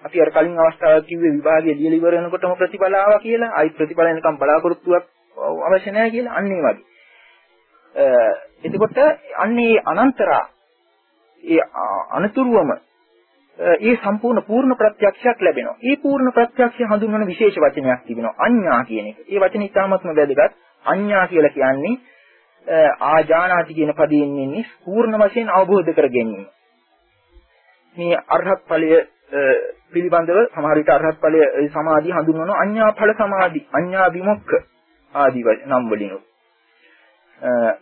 අපි අර කලින් අවස්ථාවක කිව්වේ විභාගය ලියලා ඉවර වෙනකොටම ප්‍රතිඵල ආවා කියලා, ආයි ප්‍රතිඵල එනකම් බලාපොරොත්තුවක් අවශ්‍ය නැහැ කියලා අන්න ඒ වගේ. එතකොට අන්නේ අනන්තරා ඒ අනතුරුවම ඒ සම්පූර්ණ පූර්ණ ප්‍රත්‍යක්ෂයක් ලැබෙනවා. ඒ පූර්ණ ප්‍රත්‍යක්ෂය හඳුන්වන විශේෂ වචනයක් තිබෙනවා. අඤ්ඤා කියන එක. ඒ වචනේ ඉතාමත්ම වැදගත්. අඤ්ඤා කියලා කියන්නේ ආජානාති කියන පදයෙන් එන්නේ පූර්ණ වශයෙන් අවබෝධ කර ගැනීම. මේ අරහත් ඵලය පිළිබඳව සමහර විට අරහත් ඵලය සමාධිය හඳුන්වන අඤ්ඤා ඵල සමාධි, අඤ්ඤා විමුක්ඛ ආදී නම් වලින්.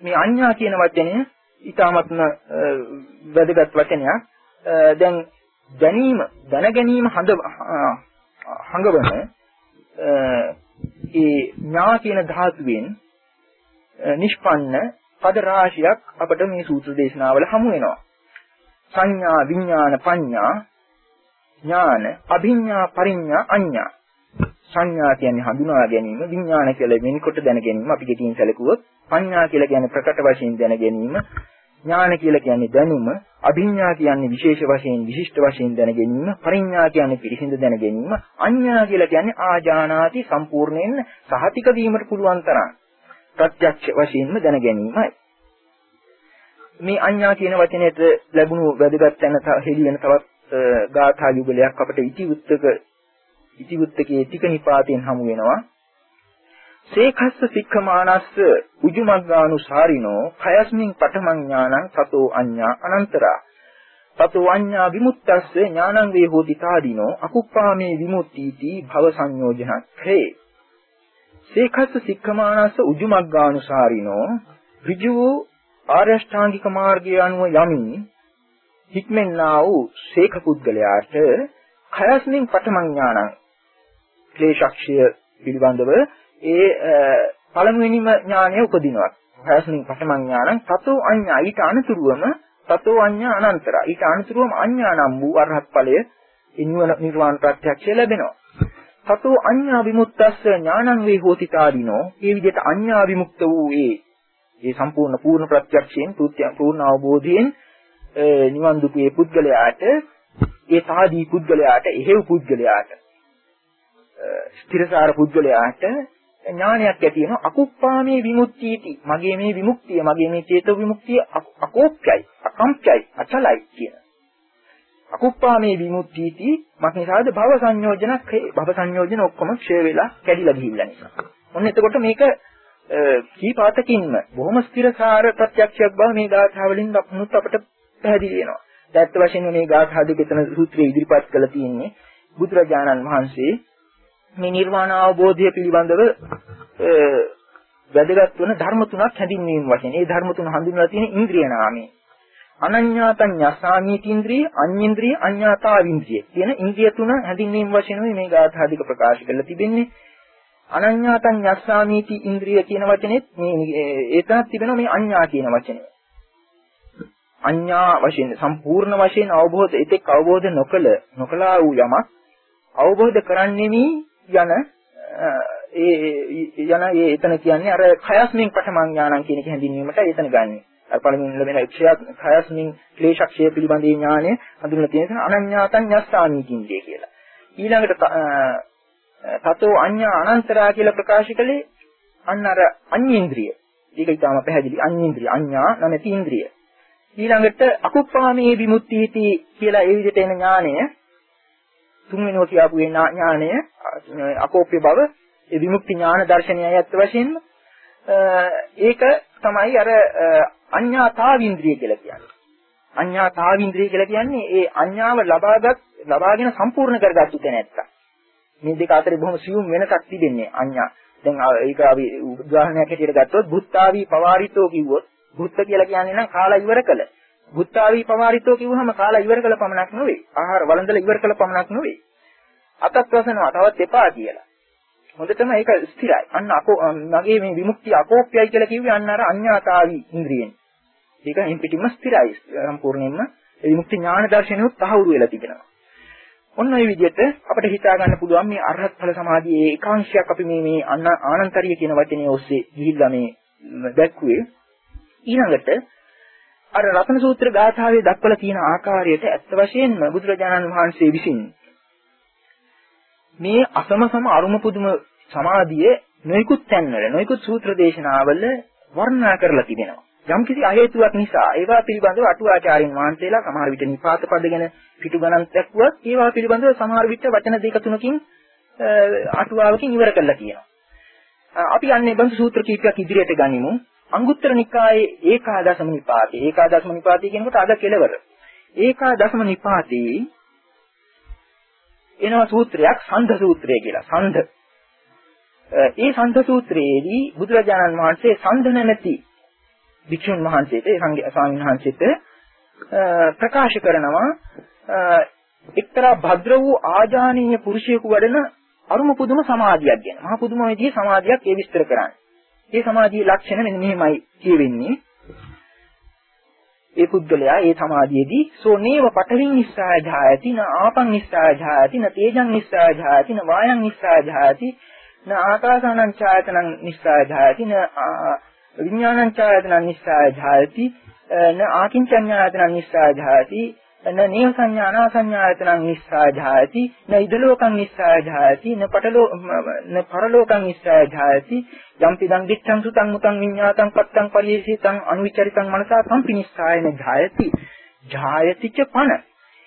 මේ අඤ්ඤා කියන වචනය ඊටාත්ම වැදගත් වචනයක්. දැන් දැනීම, දැන ගැනීම හඳ හඟවන ඒ ඥා කියන ධාතුවෙන් නිෂ්පන්න පද රාශියක් අපට මේ සූත්‍ර දේශනාවල හමු වෙනවා. සංඥා විඥාන පඤ්ඤා ඥාන අභිඥා පරිඥා අඤ්ඤා සංඥා කියන්නේ හඳුනා ගැනීම විඥාන කියලා වෙනකොට දැන ගැනීම අපි ගෙටින් සැලකුවොත් පඤ්ඤා කියලා කියන්නේ ප්‍රකට වශයෙන් දැන ගැනීම ඥාන කියලා කියන්නේ දැනුම අභිඥා කියන්නේ විශේෂ වශයෙන් විශිෂ්ට වශයෙන් දැන ගැනීම පරිඥා කියන්නේ පිරිසිදු දැන ගැනීම අඤ්ඤා කියලා කියන්නේ ආජානාති සම්පූර්ණයෙන් සහතික වීමට පුළුවන් තරම් ප්‍රත්‍යක්ෂ වශයෙන්ම දැන ගැනීමයි. මේ අඤ්ඤා කියන වචනයට ලැබුණු වැදගත් තැන හෙළි වෙන තවත් ගාථා යුගලයක් අපිට ඉතිවුත්තක ඉතිවුත්තකයේ ටික නිපාතයෙන් හමු වෙනවා. සේකස්ස සික්ඛමානස්ස උජුමග්ගානුසාරිනෝ khයස්මින් පඨමං ඥානං සතෝ අඤ්ඤා අනන්තරා තතෝ අඤ්ඤා විමුක්තස්ස ඥානං වේ හෝති තාදීනෝ අකුප්පාමේ විමුක්තිති භව සංයෝජනක්ඛේ සේකස්ස සික්ඛමානස්ස උජුමග්ගානුසාරිනෝ ඍජු ආරෂ්ඨාංගික මාර්ගය අනුව යමින් හික්මෙන්නා වූ ශේඛ පුද්ගලයාට khයස්මින් පඨමං ඥානං ක්ලේශක්ෂය පිළිබඳව ඒ පළමුවෙනිම ඥානය උපදිනවා. හයස්මින් පඨම ඥානං සතෝ අඤ්ඤා ඊට අනුතුරුවම සතෝ අඤ්ඤා අනන්තර ඊට අනුතුරුවම අඤ්ඤා නම් වූ අරහත් ඵලය නිවන නිර්වාණ ප්‍රත්‍යක්ෂය ලැබෙනවා. සතෝ අඤ්ඤා විමුක්තස්ස ඥානං වේ හෝති තාදීනෝ මේ විදිහට අඤ්ඤා විමුක්ත වූ ඒ ඒ සම්පූර්ණ පූර්ණ ප්‍රත්‍යක්ෂයෙන් පූර්ණ අවබෝධයෙන් නිවන් දුකේ පුද්ගලයාට ඒ තාදී පුද්ගලයාට එහෙව් පුද්ගලයාට ස්ථිරසාර පුද්ගලයාට ඥානයක් ඇති වෙනවා. අකුප්පාමේ විමුක්තියටි මගේ මේ විමුක්තිය මගේ මේ චේතෝ විමුක්තිය අකෝප්‍යයි අකම්ප්‍යයි අචලයි කියන. අකුප්පාමේ විමුක්තියටි මක්නිසාද භව සංයෝජනක් භව සංයෝජන ඔක්කොම ක්ෂය වෙලා කැඩිලා ගිහිල්ලා නිසා ඔන්න එතකොට මේක කීපාතකින්ම බොහොම ස්ථිරසාර ප්‍රත්‍යක්ෂයක් බව මේ ගාථා වලින් අපනුත් අපට පැහැදිලි වෙනවා දැත්ත වශයෙන්ම මේ ගාථා දෙක එතන සූත්‍රයේ ඉදිරිපත් කරලා තියෙන්නේ බුදුරජාණන් වහන්සේ මේ නිර්වාණ අවබෝධය පිළිබඳව වැදගත් වන ධර්ම තුනක් හැඳින්වීම වශයෙන්. ඒ ධර්ම තුන හඳුන්වලා තියෙන ඉන්ද්‍රිය නාමයෙන්. අනඤ්ඤාතං යසාමීති ඉන්ද්‍රිය, අඤ්ඤේන්ද්‍රිය, අඤ්ඤාතාවින්ද්‍රිය කියන ඉන්ද්‍රිය තුන හැඳින්වීම වශයෙන් මේ ගාථාදික ප්‍රකාශ කරලා තිබෙන්නේ. අනඤ්ඤාතං යස්සාමීති ඉන්ද්‍රිය කියන වචනේත් මේ ඒතනක් තිබෙනවා මේ අඤ්ඤා කියන වචනේ. අඤ්ඤා වශයෙන් සම්පූර්ණ වශයෙන් අවබෝධ එතෙක් අවබෝධ නොකළ නොකලා වූ යමක් අවබෝධ කරන්නෙමි යන ඒ යන ඒ එතන කියන්නේ අර khයස්මින් පඨමං ඥානං කියන එක හැඳින්වීමට එතන ගන්නෙ. අර පළමුවෙන් ලැබෙන ක්ෂයත් khයස්මින් ක්ලේශක්ෂය පිළිබඳේ ඥානය හඳුන්වලා තියෙන අනඤ්ඤාතං යස්සාමි කින්දේ කියලා. ඊළඟට තතෝ අඤ්ඤා අනන්තරා කියලා ප්‍රකාශ කළේ අන්න අර අඤ්ඤේන්ද්‍රිය. ඒක ඊටම පැහැදිලි අඤ්ඤේන්ද්‍රිය අඤ්ඤා නැමැති ඉන්ද්‍රිය. ඊළඟට අකුප්පාමේ විමුක්තිති කියලා ඒ විදිහට එන ඥානය තුන්වෙනිව කියපු ඥානය අකෝප්‍ය බව ඒ විමුක්ති ඥාන දර්ශනයයි ඇත්ත වශයෙන්ම ඒක තමයි අර අඤ්ඤාතාවින්ද්‍රිය කියලා කියන්නේ. අඤ්ඤාතාවින්ද්‍රිය කියලා කියන්නේ ඒ අඤ්ඤාව ලබාගත් ලබාගෙන සම්පූර්ණ කරගත්තු තැනැත්ත. මේ දෙක අතරේ බොහොම සියුම් වෙනසක් තිබෙන්නේ අඤ්ඤා. දැන් ඒක අපි උදාහරණයක් හැටියට ගත්තොත් බුත්තාවි පවාරිතෝ කිව්වොත් බුත්ත කියලා කියන්නේ නම් කාලා ඉවර කළ. බුත්තාවි පවාරිතෝ කිව්වහම කාලා ඉවර කළ පමණක් නෙවෙයි. ආහාර වළඳලා ඉවර කළ පමණක් නෙවෙයි. අතත් වසනවා තවත් එපා කියලා. හොඳටම ඒක ස්ථිරයි. අන්න අකෝ මගේ මේ විමුක්තිය අකෝප්‍යයි කියලා කිව්වේ අන්න අර අඤ්ඤාතාවි ඉන්ද්‍රියෙන්. ඒක හිම් පිටින්ම ස්ථිරයි. සම්පූර්ණයෙන්ම ඒ විමුක්ති ඥාන දර්ශනයත් තහවුරු වෙලා තිබෙනවා. ඔන්න ඔය විදිහට අපිට හිතා ගන්න පුළුවන් මේ අරහත් ඵල සමාධියේ ඒකාංශයක් අපි මේ මේ ආනන්තරිය කියන වචනේ ඔස්සේ ගිහිල්ලා මේ දැක්ුවේ ඊළඟට අර රතන සූත්‍ර ගාථාවේ දක්වලා තියෙන ආකාරයට ඇත්ත වශයෙන්ම බුදුරජාණන් වහන්සේ විසින් මේ අසමසම අරුම පුදුම සමාධිය නොයිකුත් තැන්වල නොයිකුත් සූත්‍ර දේශනාවල වර්ණනා කරලා තිබෙනවා. යම්කිසි අහේතුවක් නිසා ඒවා පිළිබඳව අටුවාචාරින් වහන්සේලා සමහර විට නිපාත පද ගැන පිටු ගණන් දක්වුවත් ඒවා පිළිබඳව සමහර විට වචන දෙක තුනකින් අටුවාවකින් ඉවර කරලා කියනවා. අපි යන්නේ බඳු සූත්‍ර කීපයක් ඉදිරියට ගනිමු. අංගුත්තර නිකායේ ඒකාදශම නිපාතේ ඒකාදශම නිපාතේ කියනකොට අද කෙලවර. ඒකාදශම නිපාතේ එනවා සූත්‍රයක් සන්ධ සූත්‍රය කියලා. සන්ධ. ඒ සන්ධ සූත්‍රයේදී බුදුරජාණන් වහන්සේ සන්ධ නැමැති භික්ෂුන් වහන්සේට ඒ ස්වාමීන් වහන්සේට ප්‍රකාශ කරනවා එක්තරා භද්‍ර වූ ආජානීය පුරුෂයෙකු වඩන අරුම පුදුම සමාධියක් ගැන. මහා පුදුම විදිහේ සමාධියක් ඒ විස්තර කරන්නේ. ඒ සමාධියේ ලක්ෂණ මෙන්න මෙහෙමයි කියවෙන්නේ. ඒ පුද්ගලයා ඒ සමාධියේදී සෝ නේව පඨවින් නිස්සාය ජායති න ආපං නිස්සාය ජායති න තේජං නිස්සාය ජායති න වායං නිස්සාය ජායති න ආකාසානං ඡායතනං නිස්සාය ජායති න විඥානං ඡායතනං නිස්සාය ජායති න ආකින්චඤ්ඤායතනං නිස්සාය ජායති න නේව සංඥානා සංඥායතනං නිස්සාය ජායති න ඉදලෝකං නිස්සාය ජායති න පටලෝ න පරලෝකං නිස්සාය ජායති යම්පි දං දිච්ඡං සුතං මුතං විඤ්ඤාතං පත්තං පරියේසිතං අනුවිචරිතං මනසා සම්පිනිස්සායන ජායති. ජායති ච පන.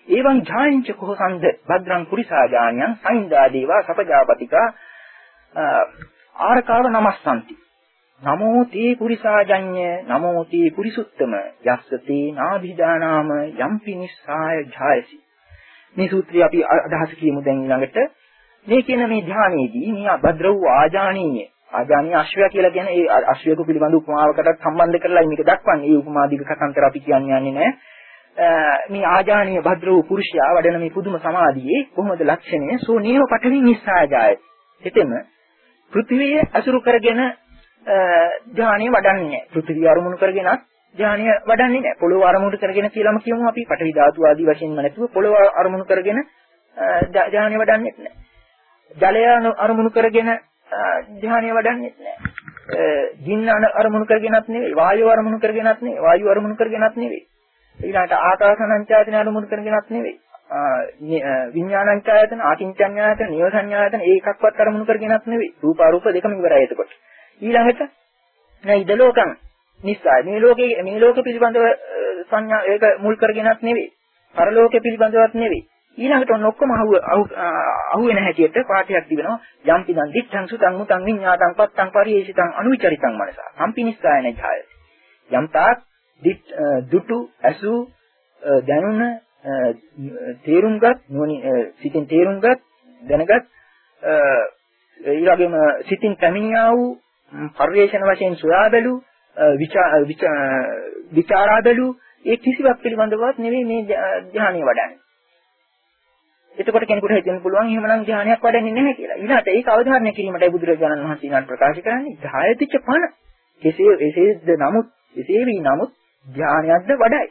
එවං ජායංච කොහසන්ද? භද්‍රං පුරිසාජානියං සයින්දා දේවා සපජාපතිකා ආරකාව නමස්සන්ති. නමෝ තේ පුරිසාජඤ්ඤ නමෝ තේ පුරිසුත්තම යස්ස තේ නාභිදානාම යම්පි නිස්සාය ඡායසි මේ සූත්‍රය අපි අදහස කියමු දැන් ඊළඟට. මේ කියන මේ ධානයේදී මේ අභද්‍ර වූ ආජානීය ආජානීය අශ්වය කියලා කියන්නේ ඒ අශ්වයක පිළිබඳ උපමාවකට සම්බන්ධ කරලා මේක දක්වන්නේ. ඒ උපමා දිග කතන්තර අපි කියන්නේ යන්නේ නැහැ මේ ආජානීය භද්‍ර වූ පුරුෂයා වඩන මේ පුදුම සමාධියේ කොහොමද ලක්ෂණය? සෝ නේව පඨවි නිස්සාජාය හිතෙම පෘථිවිය අසුරු කරගෙන ධානය වඩන්නේ නැහැ. පෘථිවිය අරමුණු කරගෙනත් ධානය වඩන්නේ නැහැ. පොළොව අරමුණු කරගෙන කියලාම කියමු අපි පඨවි ධාතු ආදී වශයෙන්ම නැතුව පොළොව අරමුණු කරගෙන ධානය වඩන්නේ නැහැ. ජලය අරමුණු කරගෙන ධානය වඩන්නේ නැහැ. ජින්න අරමුණු කරගෙනත් නෙවෙයි, වායුව අරමුණු කරගෙනත් නෙවෙයි, වායුව අරමුණු කරගෙනත් නෙවෙයි. ඊළඟට ආකාසනංචායතන අරමුණු කරගෙනත් නෙවෙයි. විඥානංචායතන, ආකින්චඤ්ඤායතන, නියෝසඤ්ඤායතන ඒකක්වත් අරමුණු කරගෙනත් නෙවෙයි. රූප අරූප දෙකම ඉවරයි එතකොට. ඊළඟට නයිද ලෝකං. නිස්සාය මේ ලෝකේ මේ ලෝක පිළිබඳව සංඥා ඒක මුල් කරගෙනත් නෙවෙයි. පරලෝකේ පිළිබඳවත් නෙවෙයි. ඊළඟට ඔන්න ඔක්කොම අහු අහු වෙන හැටියට පාඨයක් තිබෙනවා යම් පිටං දිත්තං සුතං මුතං විඤ්ඤාතං පත්තං පරියේසිතං අනුවිචරිතං මනසා. සම්පිනිස්සාය නජාය යම් තාක් දුටු ඇසු දැනුණ තේරුම්ගත් නුවණින් සිතින් තේරුම්ගත් දැනගත් ඒ වගේම සිතින් පැමිණියා වූ පරිවේෂණ වශයෙන් සොයා බැලු විචාරා බැලු ඒ කිසිවක් පිළිබඳවත් නෙවෙයි මේ ධ්‍යානිය වඩන්නේ. එතකොට කෙනෙකුට හිතෙන්න පුළුවන් එහෙමනම් ධ්‍යානයක් වඩන්නේ නැහැ කියලා. ඊළාට ඒක අවධාරණය කිරීමටයි බුදුරජාණන් වහන්සේ ඊළඟ ප්‍රකාශ කරන්නේ ධායතිච්ච පණ. කෙසේ එසේද නමුත් එසේ වී නමුත් ධ්‍යානයක්ද වඩයි.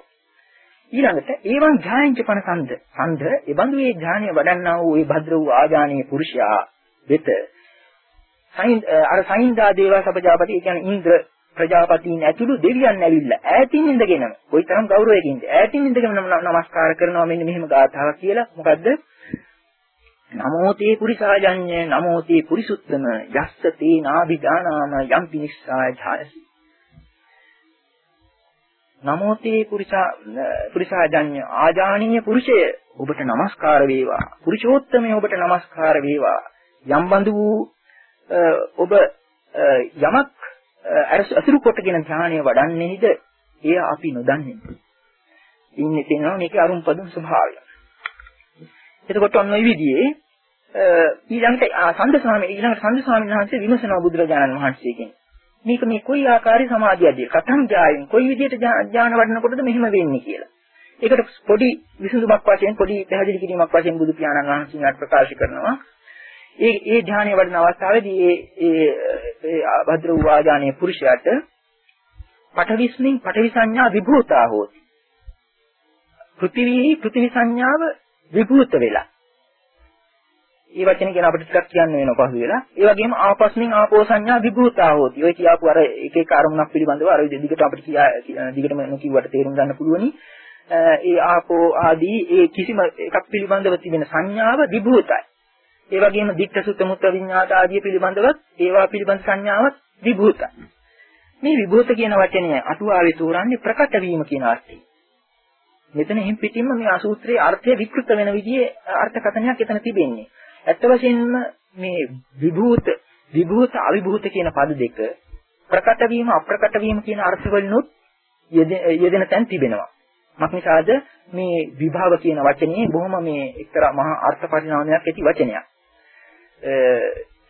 ඊළඟට ඒවන් ධ්‍යානින්ච පණ සම්ද. සම්ද එබඳු මේ ධ්‍යානය වඩන්නා වූ ඒ භද්‍ර වූ ආජානීය පුරුෂයා වෙත සයින් අර සයින්දා දේවා සපජාපති කියන්නේ ඉන්ද්‍ර ප්‍රජාපතීන් ඇතුළු දෙවියන් ඇවිල්ලා ඈතින් ඉඳගෙනම කොයිතරම් ගෞරවයකින්ද? ඈතින් ඉඳගෙනම නමස්කාර කරනවා මෙන්න මෙහෙම ගාථාවක් කියලා. මොකද්ද? නමෝ තේ පුරිසාජඤ්ඤ නමෝ තේ පුරිසුත්තම යස්ස තේ නාභිදානාම යම් පිනිස්සාය ඡායසි නමෝ තේ පුරිසා පුරිසාජඤ්ඤ ආජානීය පුරුෂය ඔබට নমස්කාර වේවා. පුරුෂෝත්තමය ඔබට নমස්කාර වේවා. යම්බඳු වූ ඔබ යමක් අසුරු කොටගෙන ඥානය වඩන්නේද එය අපි නොදන්නේ. ඉන්නේ තේනවා මේකේ අරුම් පදුම් ස්වභාවය. එතකොට ඔන්න ඔය විදිහේ ඊළඟට සඳ ස්වාමී ඊළඟට සඳ ස්වාමීන් වහන්සේ විමසනවා බුදුරජාණන් වහන්සේගෙන්. මේක මේ කොයි ආකාරයේ සමාධියද? කතං ජායෙන් කොයි විදිහට ඥාන වඩනකොටද මෙහෙම වෙන්නේ කියලා. ඒකට පොඩි විසඳුමක් වශයෙන් පොඩි පැහැදිලි කිරීමක් වශයෙන් බුදු පියාණන් වහන්සේලාට ප්‍රකාශ කරනවා. ඒ ඒ ධානය වඩන අවස්ථාවේදී ඒ ඒ භද්‍ර වූ ආජානීය පුරුෂයාට පඨවිස්මින් පඨවි සංඥා විභූතා හෝති. පෘථිවි පෘථිවි සංඥාව විභූත වෙලා. ඒ වචනේ කියන අපිට ටිකක් කියන්න වෙනවා පහු වෙලා. ඒ වගේම ආපස්මින් ආපෝ සංඥා විභූතා හෝති. ඔය කියාපු අර එක එක අරමුණක් පිළිබඳව අර දිගට අපිට කියා දිගටම නොකියුවට තේරුම් ගන්න පුළුවනි. ඒ ආපෝ ආදී ඒ කිසිම එකක් පිළිබඳව තිබෙන සංඥාව විභූතයි. ඒ වගේම ditta sutta mutta විඤ්ඤාත ආදී පිළිබඳවත් ඒවා පිළිබඳ සංඥාවක් විභූතයි. මේ විභූත කියන වචනය අටුවාවේ තෝරන්නේ ප්‍රකට වීම කියන අර්ථය. මෙතන හිම් පිටින්ම මේ අසූත්‍රයේ අර්ථය විකෘත වෙන විදිහේ අර්ථකථනයක් එතන තිබෙන්නේ. ඇත්ත වශයෙන්ම මේ විභූත විභූත අවිභූත කියන පද දෙක ප්‍රකට වීම අප්‍රකට වීම කියන අර්ථවලිනුත් යෙදෙන තැන් තිබෙනවා. මක්නිසාද මේ විභව කියන වචනේ බොහොම මේ එක්තරා මහා අර්ථ පරිණාමයක් ඇති වචනයක්.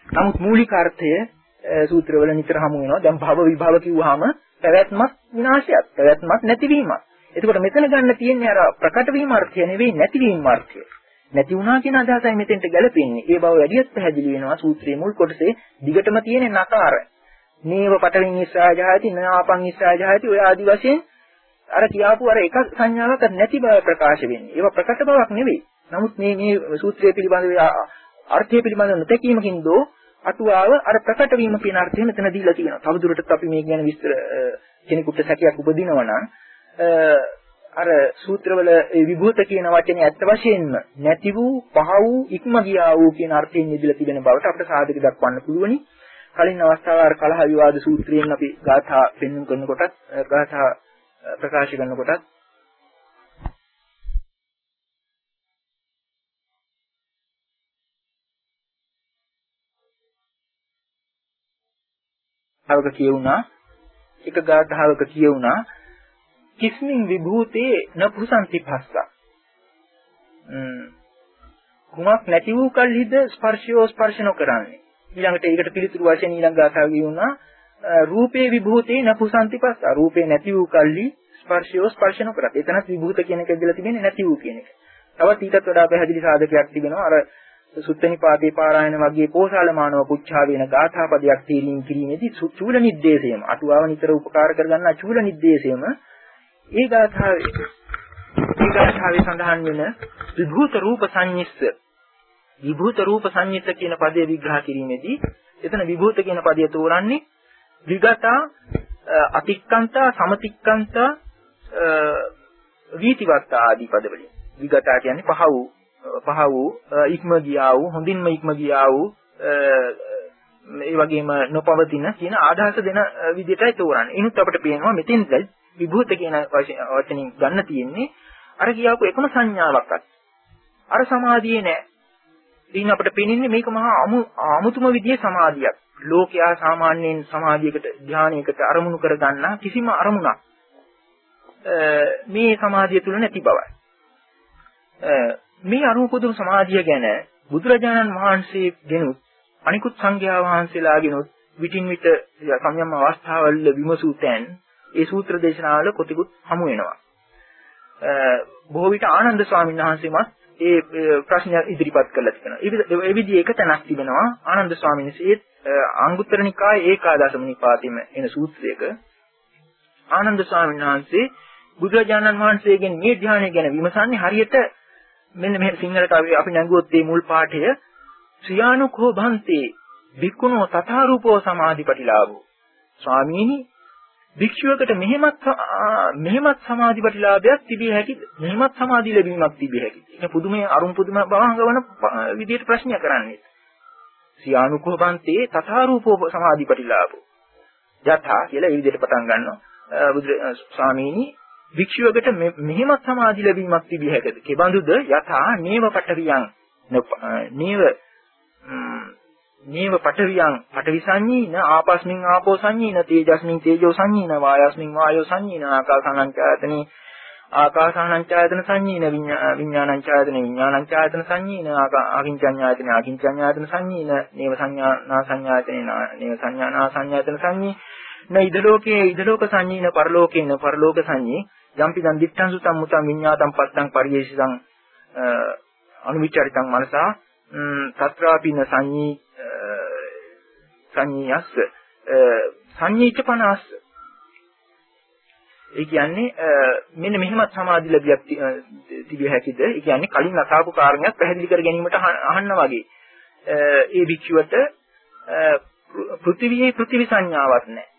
නමුත් මූලික අර්ථය සූත්‍රවල නිතර හමු වෙනවා. දැන් භව විභව කිව්වහම පැවැත්මක් විනාශයක්, පැවැත්මක් නැතිවීමක්. එතකොට මෙතන ගන්න තියෙන්නේ අර ප්‍රකට වීම අර්ථය නෙවෙයි නැතිවීම අර්ථය. නැති වුණා කියන අදහසයි මෙතෙන්ට ගැලපෙන්නේ. ඒ බව වැඩියත් පැහැදිලි වෙනවා සූත්‍රයේ මුල් කොටසේ දිගටම තියෙන නකාර. නේව පටවින් ඉස්සාජාති නාපං ඉස්සාජාති ඔය ආදි වශයෙන් අර කියාපු අර එක සංඥාවක් නැති බව ප්‍රකාශ වෙන්නේ. ඒවා ප්‍රකට බවක් නෙවෙයි. නමුත් මේ මේ සූත්‍රය පිළිබඳව අර්ථය පිළිබඳව නොතකීමකින් දෝ අටුවාව අර ප්‍රකට වීම කියන අර්ථය මෙතන දීලා තියෙනවා. තවදුරටත් අපි මේ ගැන විස්තර කෙනෙකුට සැකයක් උපදිනවා නම් අර සූත්‍රවල විභූත කියන වචනේ ඇත්ත වශයෙන්ම නැති වූ පහ වූ ඉක්ම ගියා වූ කියන අර්ථයෙන් නිදලා තිබෙන බවට අපිට සාධක දක්වන්න පුළුවනි. කලින් අවස්ථාව අර කලහ විවාද සූත්‍රයෙන් අපි ගාථා පෙන්වන්න කරනකොටත් ගාථා ප්‍රකාශ කරනකොටත් අවක කියුණා. එක ගාථාවක කියුණා. කිස්මින් විභූතේ නපුසන්ති භස්ස කුමක් නැති වූ කල්හිද ස්පර්ශයෝ ස්පර්ශ නොකරන්නේ. ඊළඟට ඒකට පිළිතුරු වශයෙන් ඊළඟ ගාථාව කියුණා රූපේ විභූතේ නපුසන්ති භස්ස රූපේ නැති වූ කල්හි ස්පර්ශයෝ ස්පර්ශ නොකරත්. එතනත් විභූත කියන එක ඇදලා තිබෙන්නේ නැති වූ කියන එක. තවත් ඊටත් වඩා පැහැදිලි සාධකයක් තිබෙනවා. අර සුත්තනිපාතේ පාරායන වගේ පෝසාල මානව පුච්චා වෙන ගාථා පදයක් තීරීම් කිරීමේදී චූල නිද්දේශයම අටුවාව නිතර උපකාර කරගන්නා චූල නිද්දේශයම ඒ ගාථාවේ ඒ ගාථාවේ සඳහන් වෙන විභූත රූප සංඤිස්ස විභූත රූප සංඤිස්ස කියන පදයේ විග්‍රහ කිරීමේදී එතන විභූත කියන පදය තෝරන්නේ විගතා අතික්කන්තා සමතික්කන්තා වීතිවත්තා ආදී පදවලින් විගතා කියන්නේ පහ වූ පහ වූ ඉක්ම ගියා වූ හොඳින්ම ඉක්ම ගියා වූ ඒ වගේම නොපවතින කියන ආදහස දෙන විදිහටයි තෝරන්නේ. ඉනුත් අපිට පේනවා මෙතෙන්ද විභූත කියන වචنين ගන්න තියෙන්නේ අර කියාපු එකම සංඥාවක් අර සමාධියේ නෑ. ඉතින් අපිට පේනින්නේ මේක මහා අමු අමුතුම විදිහේ සමාධියක්. ලෝකයා සාමාන්‍යයෙන් සමාධියකට ධානයකට අරමුණු කරගන්න කිසිම අරමුණක් මේ සමාධිය තුල නැති බවයි. මේ අරූපදුම සමාධිය ගැන බුදුරජාණන් වහන්සේ දෙනුත් අනිකුත් සංඝයා වහන්සේලාගෙනුත් විටින් විට සම්යම් අවස්ථාවල විමසූ තැන් ඒ සූත්‍ර දේශනාවල කොටිකුත් හමු වෙනවා. බොහෝ විට ආනන්ද ස්වාමීන් වහන්සේමත් ඒ ප්‍රශ්නය ඉදිරිපත් කරලා තිබෙනවා. ඒ විදිහේ එක තැනක් තිබෙනවා ආනන්ද ස්වාමීන් වහන්සේ අංගුත්තර නිකායේ ඒකාදශම නිපාතෙම එන සූත්‍රයක ආනන්ද ස්වාමීන් වහන්සේ බුදුරජාණන් වහන්සේගෙන් මේ ධ්‍යානය ගැන විමසන්නේ හරියට මෙන්න මෙහෙ සිංහලට අපි නැංගුවොත් මේ මුල් පාඨය ශ්‍රියානුකෝ භන්තේ විකුණෝ තථාරූපෝ සමාධිපටිලාභෝ ස්වාමීනි භික්ෂුවකට මෙහෙමත් මෙහෙමත් සමාධිපටිලාභයක් තිබිය හැකිද? මෙහෙමත් සමාධි ලැබීමක් තිබිය හැකිද? ඒක පුදුමේ අරුම් පුදුම බවහඟවන විදිහට ප්‍රශ්නය කරන්නේ. සියානුකෝපන්තේ තථාරූපෝ සමාධිපටිලාභෝ. යථා කියලා ඒ විදිහට පටන් ගන්නවා. බුදු ස්වාමීනි භික්ෂුවකට මෙහෙමත් සමාධි ලැබීමක් තිබිය හැකිද? කෙබඳුද යථා නේව පටවියන් නේව නේව පඨවියං පඨවි සංඤීන ආපස්මින් ආපෝ සංඤීන තේජස්මින් තේජෝ සංඤීන වායස්මින් වායෝ සංඤීන ආකාසානංචායතනේ ආකාසානංචායතන සංඤීන විඥානංචායතන විඥානංචායතන සංඤීන ආකින්චඤ්ඤායතන ආකින්චඤ්ඤායතන සංඤීන නේව සංඥානා සංඥායතනේ නේව සංඥානා සංඥායතන සංඤී න ඉදලෝකේ ඉදලෝක සංඤීන පරලෝකේන පරලෝක සංඤී යම්පි දන් දිත්තං සුතං මුතං විඤ්ඤාතං පත්තං පරියේෂිතං අනුවිචරිතං මනසා තත්‍රාපින සංඤී සංඤීයස්ස සංඤීච 50 ඒ කියන්නේ මෙන්න මෙහෙමත් සමාධි ලැබියක් තිබිය හැකිද? ඒ කියන්නේ කලින් අසාපු කාරණයක් පැහැදිලි කර ගැනීමට අහන්න වගේ. ඒ භික්ෂුවට පෘථිවියේ පෘථිවි සංඥාවක් නැහැ.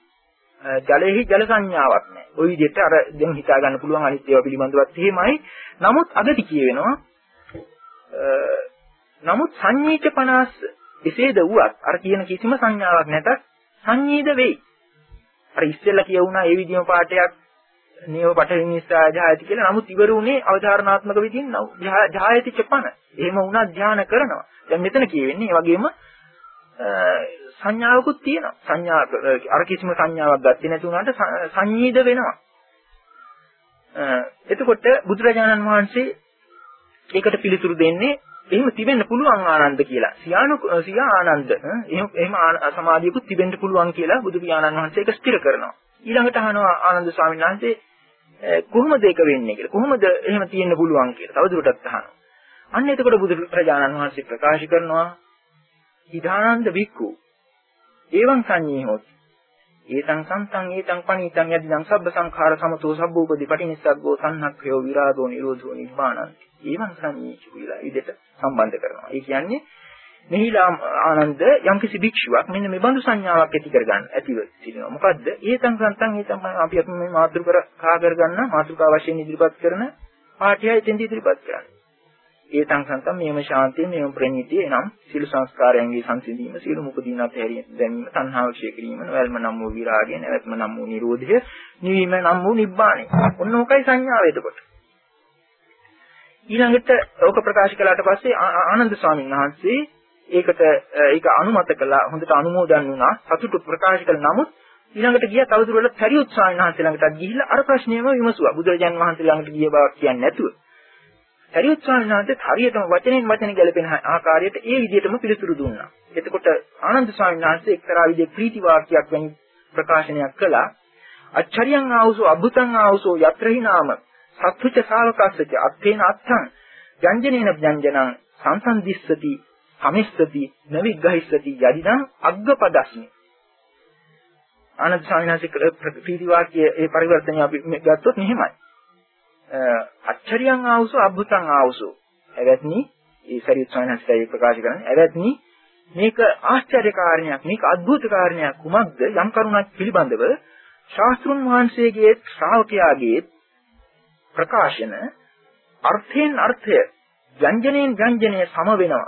ජලයේහි ජල සංඥාවක් නැහැ. ওই විදිහට අර දැන් හිතා ගන්න පුළුවන් අනිත් ඒවා පිළිබඳවත් එහෙමයි. නමුත් අදටි කියවෙනවා නමුත් සංඤීච 50 එසේද වුවත් අර කියන කිසිම සංඥාවක් නැතත් සංඤීද වෙයි. අර ඉස්සෙල්ලා කියවුණා ඒ විදිහම පාඩයක් නේව පටවිනිස්සා ජායති කියලා. නමුත් ඉවර උනේ අවධාරණාත්මක විදිහින් ජායති චපන. එහෙම වුණා ධානය කරනවා. දැන් මෙතන කියවෙන්නේ ඒ වගේම සංඥාවකුත් තියෙනවා. සංඥා අර කිසිම සංඥාවක් ගත්තේ නැති වුණාට සංඤීද වෙනවා. එතකොට බුදුරජාණන් වහන්සේ ඒකට පිළිතුරු දෙන්නේ එහෙම තිබෙන්න පුළුවන් ආනන්ද කියලා. සියානු සියා ආනන්ද එහෙම එහෙම සමාධියකුත් තිබෙන්න පුළුවන් කියලා බුදු පියාණන් වහන්සේ ඒක ස්ථිර කරනවා. ඊළඟට අහනවා ආනන්ද ස්වාමීන් වහන්සේ කොහොමද ඒක වෙන්නේ කියලා. කොහොමද එහෙම තියෙන්න පුළුවන් කියලා. තවදුරටත් අහනවා. අන්න එතකොට බුදු ප්‍රජානන් වහන්සේ ප්‍රකාශ කරනවා ඊදානන්ද වික්ඛු එවං සංඤේ හොති ඒතං සම්තං ඒතං පණීතං යදිදං සබ්බ සංඛාර සමතෝ සබ්බෝපදි පටිනිස්සග්ගෝ සංහක්ඛයෝ විරාගෝ නිරෝධෝ නිබ්බානං ඒවන් සංඤීචු කියලා විදිහට සම්බන්ධ කරනවා. ඒ කියන්නේ මෙහිලා ආනන්ද යම්කිසි භික්ෂුවක් මෙන්න මේ බඳු සංඥාවක් ඇති කරගන්න ඇතිව සිටිනවා. මොකද්ද? ඒතං සම්තං ඒතං අපි අපි මේ මාතෘ කර කා කරගන්න මාතෘකා වශයෙන් ඉදිරිපත් කරන පාඨය එතෙන්දී ඉදිරිපත් කරන්නේ. ඒතං සන්තම් මේම ශාන්තිය මේම ප්‍රණීතිය එනම් සීල සංස්කාරයන්ගේ සංසිඳීම සීල මුපදීන අතහැරීම දැනීම තණ්හාව ක්ෂය කිරීම වැල්ම නම් වූ විරාගය නැවැත්ම නම් වූ නිරෝධය නිවීම නම් වූ නිබ්බාණය. ඔන්න ඕකයි සංඥාව එතකොට. ඊළඟට ඕක ප්‍රකාශ කළාට පස්සේ ආනන්ද ස්වාමීන් වහන්සේ ඒකට ඒක අනුමත කළා හොඳට අනුමෝදන් වුණා සතුටු ප්‍රකාශ කළ නමුත් ඊළඟට ගියා තවදුරටත් පරිඋත් ස්වාමීන් වහන්සේ ළඟටත් ගිහිල්ලා අර ප්‍රශ්නයම විමසුවා. බුදුරජාන් වහන්සේ ළඟට ගිය බවක් කියන්නේ නැතුව. පරිඋත් ස්වාමීන් වහන්සේ හරියටම වචනෙන් වචන ගැලපෙන ආකාරයට ඒ විදිහටම පිළිතුරු දුන්නා. එතකොට ආනන්ද ස්වාමීන් වහන්සේ එක්තරා විදිහේ ප්‍රීති වාක්‍යයක් වැනි ප්‍රකාශනයක් කළා. අච්චරියං ආවසෝ අබ්බුතං ආවසෝ යත්‍රහි නාම සත්‍විච ශාවකස්සච අත්තේන අත්තං ජංජනේන ජංජනං සංසන්දිස්සති සමිස්සති නවිග්ගහිස්සති යදිනම් අග්ගපදස්මි. ආනන්ද ස්වාමීන් ප්‍රීති වාක්‍ය ඒ පරිවර්තනය අපි ගත්තොත් මෙහෙමයි. අච්චරියං ආවුසෝ අබ්බුතං ආවුසෝ. එවත්නි ඒ සරියුත් ස්වාමීන් වහන්සේ ප්‍රකාශ කරන්නේ. එවත්නි මේක ආශ්චර්ය කාරණයක් මේක අద్భుත කාරණයක් කුමක්ද? යම් කරුණක් පිළිබඳව ශාස්ත්‍රුන් වහන්සේගේ ශ්‍රාවකයාගේ ප්‍රකාශන අර්ථයෙන් අර්ථය ව්‍යංජනයෙන් ව්‍යංජනය සම වෙනවා.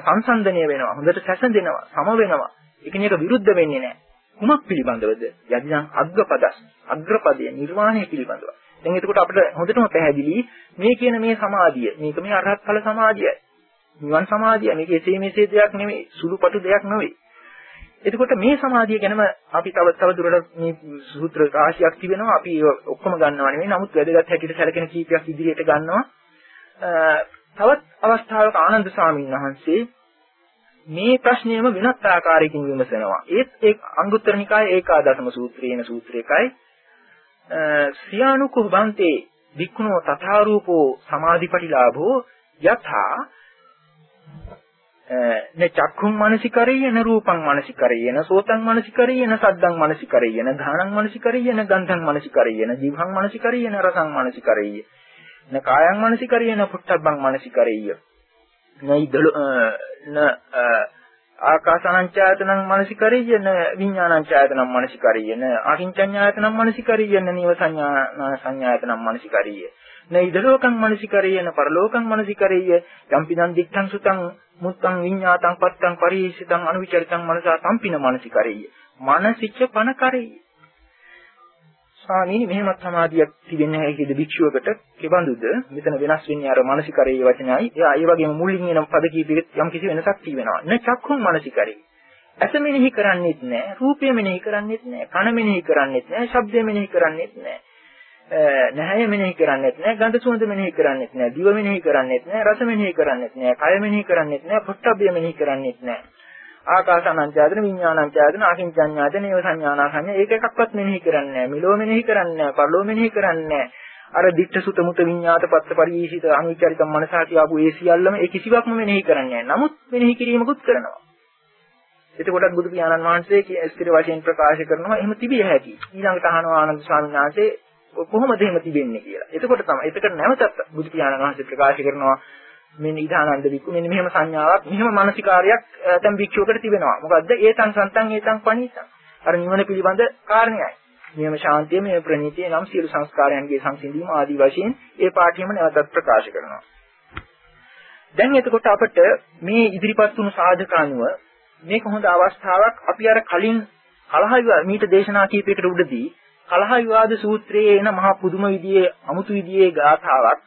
සංසන්දනය වෙනවා. හොඳට සැසඳෙනවා. සම වෙනවා. එකිනෙක විරුද්ධ වෙන්නේ නැහැ. කුමක් පිළිබඳවද? යදිනම් අග්‍රපදස් අග්‍රපදයේ නිර්වාණය පිළිබඳව. දැන් එතකොට අපිට හොඳටම පැහැදිලි මේ කියන මේ සමාධිය මේක මේ අරහත් ඵල සමාධියයි නිවන් සමාධිය මේක එසේ මෙසේ දෙයක් නෙමෙයි සුළුපටු දෙයක් නෙවෙයි එතකොට මේ සමාධිය ගැනම අපි තව තව දුරට මේ සූත්‍ර රාශියක් තිබෙනවා. අපි ඔක්කොම ගන්නව නෙවෙයි. නමුත් වැදගත් හැටියට සැලකෙන කීපයක් ඉදිරියට ගන්නවා. තවත් අවස්ථාවක ආනන්ද ස්වාමීන් වහන්සේ මේ ප්‍රශ්නයම වෙනත් ආකාරයකින් විමසනවා. ඒත් ඒ අංගුත්තර නිකායේ ඒකාදශම සූත්‍රයේන සූත්‍රයකයි සියානුකෝ බන්තේ වික්ඛුනෝ තථාරූපෝ සමාධිපටිලාභෝ යථා. න චක්ඛුං මනසිකරේයන රූපං මනසිකරේයන සෝතං මනසිකරේයන සද්දං මනසිකරේයන ධානං මනසිකරේයන ගන්ධං මනසිකරේයන ජීවං මනසිකරේයන රසං මනසිකරේය. න කායං මනසිකරේයන පුට්ටබ්බං මනසිකරේය. නයිදල න ආකාසානංචායතනං මනසිකරේයන විඥානංචායතනං මනසිකරේයන අකින්චඤ්ඤායතනං මනසිකරේයන නිව සංඥා සංඥායතනං මනසිකරේය නයිදලෝකං මනසිකරේයන පරලෝකං මනසිකරේය යම්පිදං දික්ඛං සුතං මුත්තං විඤ්ඤාතං පත්තං පරිහිසිතං අනුවිචරිතං මනසා සම්පින මානසිකරෙය. මනසිච්ච පන කරෙය. ස්වාමීනි මෙහෙමත් සමාධියක් තිබෙන්නේ නැහැ කියද භික්ෂුවකට කෙබඳුද මෙතන වෙනස් වෙන්නේ අර මානසිකරේ වචනයයි එයා ඒ වගේම මුලින් එන පද කීපෙක යම් කිසි වෙනසක් තියෙනවා න චක්ඛුම් මානසිකරේ ඇස මෙනෙහි කරන්නේත් නැහැ රූපය මෙනෙහි කරන්නේත් නැහැ කන මෙනෙහි කරන්නේත් නැහැ ශබ්දය මෙනෙහි කරන්නේත් නැහැ නැහැය මෙනෙහි කරන්නේත් නැහැ ගඳ සුවඳ මෙනෙහි කරන්නේත් නැහැ දිව මෙනෙහි කරන්නේත් නැහැ රස මෙනෙහි කරන්නේත් නැහැ කය මෙනෙහි කරන්නේත් නැහැ පොට්ටබ්බය මෙනෙහි කරන්නේත් නැහැ ආකාසානංචාදන විඥානංචාදන අකින්චඤ්ඤාදන ඒව සංඥානාසඤ්ඤ ඒක එකක්වත් මෙනෙහි කරන්නේ නැහැ. මිලෝ මෙනෙහි කරන්නේ නැහැ. පරලෝ මෙනෙහි කරන්නේ නැහැ. අර ditta sutta muta විඤ්ඤාත පත්ත පරිීෂිත අනුචරිතම් මනසා කියපු ඒ සියල්ලම ඒ කිසිවක්ම මෙනෙහි කරන්නේ නැහැ. නමුත් මෙනෙහි කිරීමකුත් කරනවා. එතකොටත් බුදු පියාණන් වහන්සේ ස්ථිර වශයෙන් ප්‍රකාශ කරනවා එහෙම තිබිය හැකි ඊළඟට අහනවා ආනන්ද ස්වාමීන් වහන්සේ කොහොමද එහෙම තිබෙන්නේ? කියලා. එතකොට තමයි එතකොට නැවතත් බුදු පියාණන් වහන්සේ ප්‍රකාශ කරනවා මෙන්න ඉදානන්ද වික්කු මෙන්න මෙහෙම සංඥාවක් මෙහෙම මානසිකාරයක් දැන් භික්ෂුවකට තිබෙනවා. මොකද්ද? ඒතං සන්තං ඒතං පණීතං. අර නිවන පිළිබඳ කාරණයයි. නියම ශාන්තිය මේ ප්‍රණීතිය නම් සියලු සංස්කාරයන්ගේ සංසිඳීම ආදී වශයෙන් ඒ පාඨියම නැවතත් ප්‍රකාශ කරනවා. දැන් එතකොට අපිට මේ ඉදිරිපත් වුණු සාධක අනුව මේක හොඳ අවස්ථාවක් අපි අර කලින් කලහ මීට දේශනා කීපයකට උඩදී කලහ විවාද සූත්‍රයේ එන මහා පුදුම විදියේ අමුතු විදියේ ගාථාවක්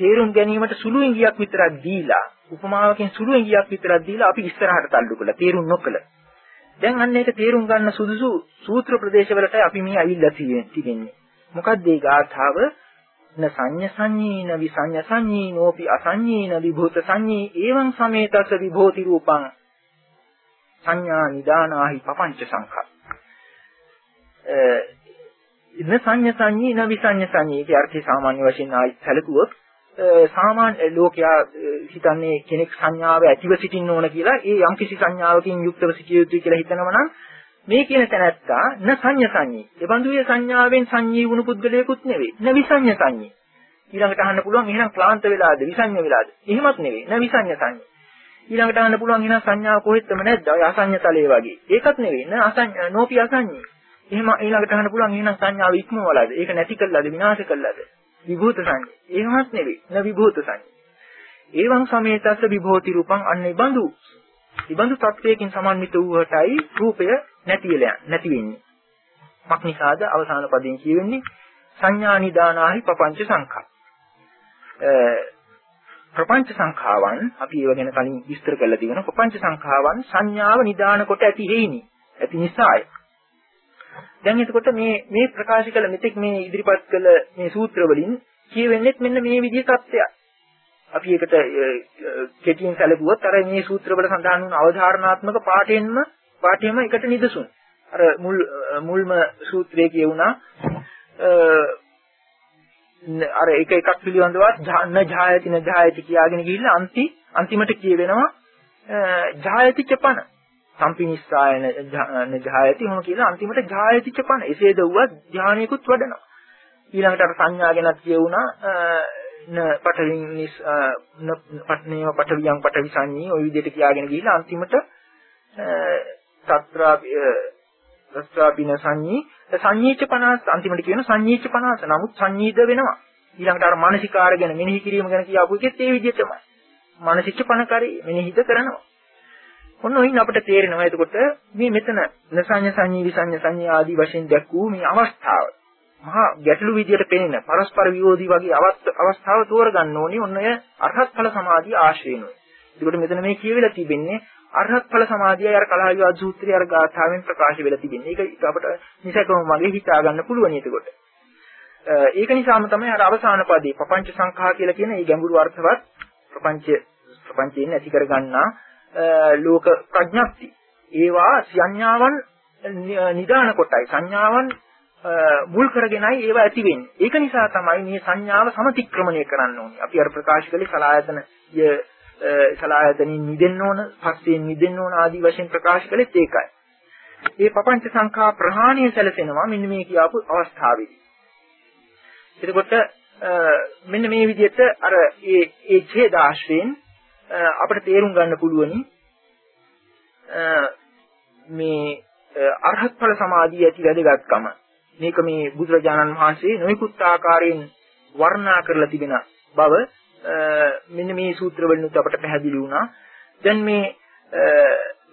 තේරුම් ගැනීමට සුළු ඉඟියක් විතරක් දීලා උපමාවකින් සුළු ඉඟියක් විතරක් දීලා අපි ඉස්සරහට තල්ලු කළා තේරුම් නොකළ. දැන් අන්න ඒක තේරුම් ගන්න සුදුසු සූත්‍ර ප්‍රදේශවලට අපි මේ අවිල්ලා තියෙන්නේ. මොකක්ද ඒ ගාථාව? න සංඤ සංඤීන විසංඤ සංඤීනෝපි අසංඤීන විභූත සංඤී එවං සමේතස විභෝති රූපං සංඥා නිදානාහි පపంచ සංඛා ඉන්න සංඤ සංඤී න විසඤ්ඤ සංඤී කිය අර්ථය සාමාන්‍ය වශයෙන් ආයි සැලකුවොත් සාමාන්‍ය ලෝකයා හිතන්නේ කෙනෙක් සංඥාව ඇතිව සිටින්න ඕන කියලා ඒ යම්කිසි සංඥාවකින් යුක්තව සිටිය යුතුයි කියලා හිතනවා නම් මේ කියන තැනැත්තා න සංඤ සංඤී. ඒ බඳුයේ සංඥාවෙන් සංඤී වුණු පුද්ගලයෙකුත් නෙවෙයි. න විසඤ්ඤ සංඤී. ඊළඟට අහන්න පුළුවන් එහෙනම් ක්ලාන්ත වෙලාද විසඤ්ඤ වෙලාද? එහෙමත් නෙවෙයි. න විසඤ්ඤ සංඤී. ඊළඟට අහන්න පුළුවන් එහෙනම් සංඥාව කොහෙත්ම නැද්ද? ඔය අසඤ්ඤ තලයේ වගේ. ඒකත් නෙවෙයි. න අසඤ්ඤ නෝපි අසඤ්ඤී. එහෙම ඊළඟට අහන්න පුළුවන් එහෙනම් සංඥාව ඉක්මවලාද? ඒක නැති කළාද? විනාශ කළාද? විභූත සංඥා. එහෙමත් නෙවෙයි. න විභූත සංඥා. ඒවං සමේතස්ස විභෝති රූපං අන්නේ බඳු. ඉබඳු තත්වයකින් සමන්විත වූවටයි රූපය නැති වෙලා නැති වෙන්නේ. මක් නිසාද අවසාන පදයෙන් කියවෙන්නේ සංඥා නිදානාහි පపంచ සංඛා. ප්‍රපංච සංඛාවන් අපි ඒව ගැන කලින් විස්තර කරලා තියෙනවා. ප්‍රපංච සංඛාවන් සංඥාව නිදාන කොට ඇති හේිනි. ඇති නිසායි. දැන් එතකොට මේ මේ ප්‍රකාශ කළ මෙතෙක් මේ ඉදිරිපත් කළ මේ සූත්‍ර වලින් කියවෙන්නේ මෙන්න මේ විදිහේ தත්ත්වයක්. අපි ඒකට කෙටියෙන් සැලකුවොත් අර මේ සූත්‍ර වල සඳහන් වුණු අවධාරණාත්මක පාඨයෙන්ම පාඨයෙම එකට නිදසුන්. අර මුල් මුල්ම සූත්‍රයේ කියුණා අර එක එකක් පිළිබඳව න ජායති න ජායති කියාගෙන ගිහිල්ලා අන්ති අන්තිමට කියවෙනවා ජායති චපන සම්පිනිස්සායන ජායති මොන කියලා අන්තිමට ජායති චපන එසේ දවුවත් ධානයකුත් වඩනවා. ඊළඟට අර සංඥා ගැනත් කියුණා න පඨවින් නිස් න පඨනේව පඨවියන් පඨවි සංඤී ওই විදිහට කියාගෙන ගිහිල්ලා අන්තිමට සත්‍රා සත්‍රාපින සංඤී සංඤීච 50 අන්තිමට කියන සංඤීච 50 නමුත් සංඤීද වෙනවා. ඊළඟට අර මානසිකාර ගැන මෙනෙහි කිරීම ගැන කියාපු එකෙත් ඒ විදිහටමයි මානසික පණකාරී මෙනෙහිද කරනවා. ඔන්න ඔයින් අපිට තේරෙනවා එතකොට මේ මෙතන නසඤ්ඤ සංඤී විසඤ්ඤ සංඤී ආදී වශයෙන් දැක්වූ මේ අවස්ථාව මහා ගැටලු විදියට පෙනෙන පරස්පර විරෝධී වගේ අවස්ථාව තෝරගන්න ඕනේ ඔන්න ඔය අරහත් ඵල සමාධිය ආශ්‍රේණුව. එතකොට මෙතන මේ කියවිලා තිබෙන්නේ අරහත් ඵල සමාධියයි අර කලහවිවාද සූත්‍රය අර ගාථාවෙන් ප්‍රකාශ වෙලා තිබෙන්නේ. ඒක අපට නිසකවම වගේ හිතා ගන්න පුළුවන් එතකොට. ඒක නිසාම තමයි අර අවසාන පදේ ප්‍රපංච සංඛා කියලා කියන මේ ගැඹුරු අර්ථවත් ප්‍රපංච ප්‍රපංචයෙන් ඇති කරගන්නා ලෝක ප්‍රඥප්ති. ඒවා සංඥාවන් නිදාන කොටයි. සංඥාවන් මුල් කරගෙනයි ඒවා ඇති වෙන්නේ. ඒක නිසා තමයි මේ සංඥාව සමතික්‍රමණය කරන්න ඕනේ. අපි අර ප්‍රකාශ කළේ සලායතන සලායතනින් නිදෙන්න ඕන, පස්සෙන් නිදෙන්න ඕන ආදී වශයෙන් ප්‍රකාශ කළෙත් ඒකයි. මේ පపంచ සංඛා ප්‍රහාණය සැලසෙනවා මෙන්න මේ කියපු අවස්ථාවේදී. එතකොට මෙන්න මේ විදිහට අර ඒ ඒ ඡේදාශ්‍රයෙන් අපිට තේරුම් ගන්න පුළුවනි මේ අරහත් ඵල සමාධිය ඇති වැදගත්කම මේක මේ බුදුරජාණන් වහන්සේ නොයෙකුත් ආකාරයෙන් වර්ණනා කරලා තිබෙන බව මෙන්න මේ සූත්‍ර වලිනුත් අපට පැහැදිලි වුණා. දැන් මේ